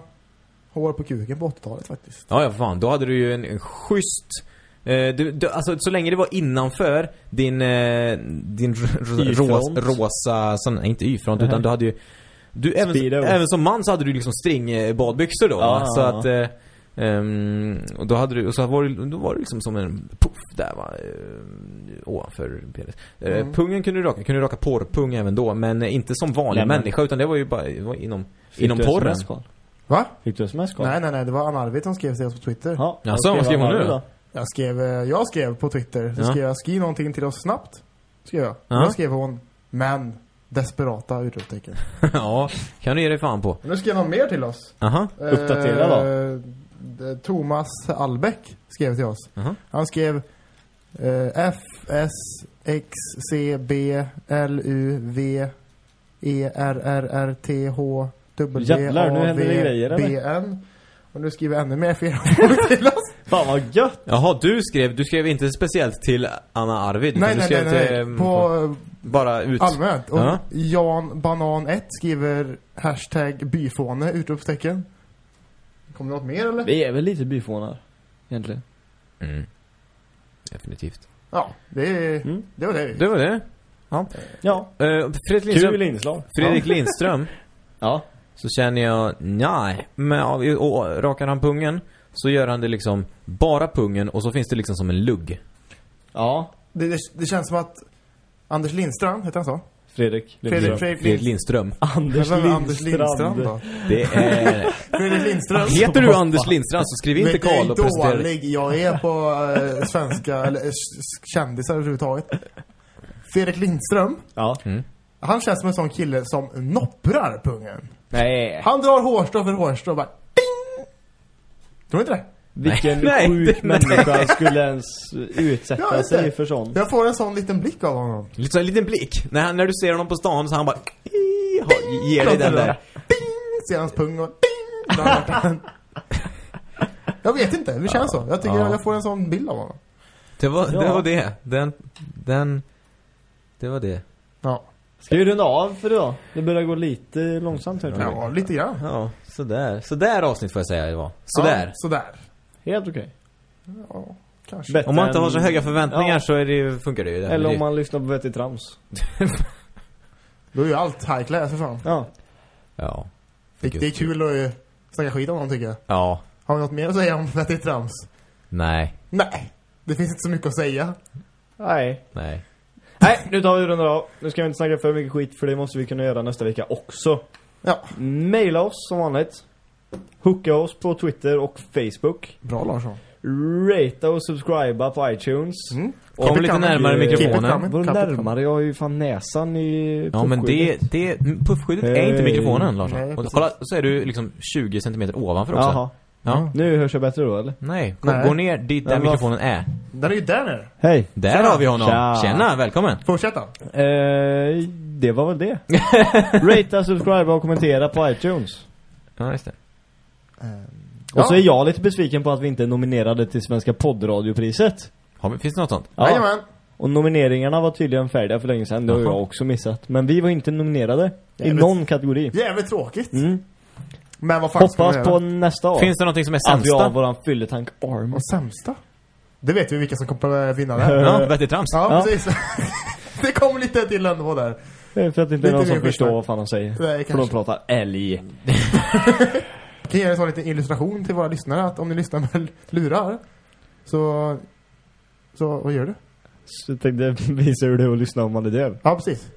hår på kuken på 80-talet faktiskt. Ja, ja fan. Då hade du ju en, en schysst... Eh, du, du, alltså så länge det var innanför din, eh, din r- r- Y-front. ros, rosa, sån, nej, inte y-front, utan du hade ju... Du, även, Speedo. även som man så hade du liksom stringbadbyxor då. Ja, va? så ja, att... Eh, ehm, och då hade du, och så var det, då var det liksom som en puff där va, eh, ovanför penis. Mm. Pungen kunde du raka, kunde du raka porrpung även då, men inte som vanlig Nej, människa, utan det var ju bara var inom, Fick inom porren. Va? Fick du sms Carl? Nej, nej, nej. Det var Anna Arvid som skrev till oss på Twitter. Ja, Jaså, vad skrev hon nu då? Jag skrev, eh, jag skrev på Twitter. Så Ja. skrev jag, skriv någonting till oss snabbt. Skrev jag. Ja. Då skrev hon, men desperata utropstecken. <laughs> ja, kan du ge dig fan på. Nu skrev någon mer till oss. Aha. Uppdatera då. Eh, Thomas Albeck skrev till oss. Aha. Han skrev eh, F, S, X, C, B, L, U, V, E, R, R, R, T, H, Jävlar, nu händer det grejer, eller? Och nu skriver jag ännu mer fel till oss. <laughs> Fan vad gött! Jaha, du skrev, du skrev inte speciellt till Anna Arvid? Nej, nej, du nej, skrev nej, till, nej. På Bara ut. allmänt. Och Ja. Jan Banan 1 skriver hashtag byfåne, utropstecken. Kommer något mer eller? Vi är väl lite byfånar. Egentligen. Mm. Definitivt. Ja, det, är, Mm. det var det. Det var det. Ja. Uh, Fredrik Lindström, Kul inslag. Fredrik Lindström <laughs> Ja. Så känner jag, nej. Men och, och, rakar han pungen så gör han det liksom bara pungen och så finns det liksom som en lugg. Ja. Det, det, det känns som att Anders Lindström, heter han så? Fredrik Fredrik, Lindström. Fredrik, Fredrik Lindström. Lindström. Anders Lindström. Anders Lindström då? Det är... Fredrik Lindström. Heter du Anders Lindström så skriv inte Karl och det är presentera dig. dålig jag är på eh, svenska, eller eh, kändisar överhuvudtaget. Fredrik Lindström, Ja. Mm. han känns som en sån kille som nopprar pungen. Nej. Han drar hårstrå för hårstrå och bara ding! Tror du inte det? Vilken <laughs> Nej, sjuk det- nej. människa skulle ens utsätta Ja, sig det. för sånt? Jag får en sån liten blick av honom. Lite en liten blick. När, han- när du ser honom på stan så han bara... Ha, ger dig den där. Ding! Ser hans pung och ding! <laughs> Jag vet inte, det känns så. Jag tycker Ja. jag får en sån bild av honom. Det var, det Ja. var det. Den, den, det var det. Ja, Ska vi runda av för idag? Det börjar gå lite långsamt här ja lite grann. Ja, sådär. Sådär avsnitt får jag säga det var. Sådär. Ja, sådär. Helt okej. Ja, kanske. Bättre Om man inte har så höga förväntningar Ja. så är det, ju- funkar det ju. Eller om man lyssnar på Vettigt Trams. Då är ju allt high class för fan. Ja. Ja. Det, det är kul att eh, snacka skit om någon tycker jag. Ja. Har vi något mer att säga om vettigt trams? Nej. Nej. Det finns inte så mycket att säga. Nej. Nej. Nej, nu tar vi och rundar av. Nu ska vi inte snacka för mycket skit för det måste vi kunna göra nästa vecka också. Ja, Maila oss som vanligt. Hooka oss på Twitter och Facebook. bra Larsson. Rata och subscriba på iTunes. Mm. Kom Keep it lite närmare mikrofonen. Vadå närmare? Jag har ju fan näsan i Ja men det, puffskyddet. det, puffskyddet är inte mikrofonen Larsson. Nej, och kolla, så är du liksom 20 centimeter ovanför också. Jaha. Ja. Nu hörs jag bättre då eller? Nej, kom, Nej. gå ner dit där Men vad- mikrofonen är. Den är ju där nere. Hej. Där Tjena. har vi honom. Tja. Tjena, välkommen. Fortsätt då. Eh, det var väl det. <laughs> Rata, subscriba och kommentera på iTunes. Ja, just det. Och så är jag lite besviken på att vi inte är nominerade till Svenska poddradiopriset. Har vi, finns det något sånt? Ja. Jajamän. Och nomineringarna var tydligen färdiga för länge sedan. Det har Jaha. jag också missat. Men vi var inte nominerade. I Jävligt. någon kategori. Jävligt tråkigt. Mm. Men vad fan ska man Hoppas göra? på nästa år. Finns det någonting som är Att vi har sämsta? våran fylletank arm. Och sämsta? Det vet vi vilka som kommer att vinna det. Ja, vettigt trams. Ja, Ja. precis. <laughs> det kommer lite till ändå där. Det är För att det inte är Lite någon som förstår vad fan de säger. Nej, För de kanske. pratar älg. <laughs> Jag kan ge en sån liten illustration till våra lyssnare att om ni lyssnar med lurar så... Så vad gör du? Så jag tänkte visa hur det är att lyssna om man är döv. Ja, precis.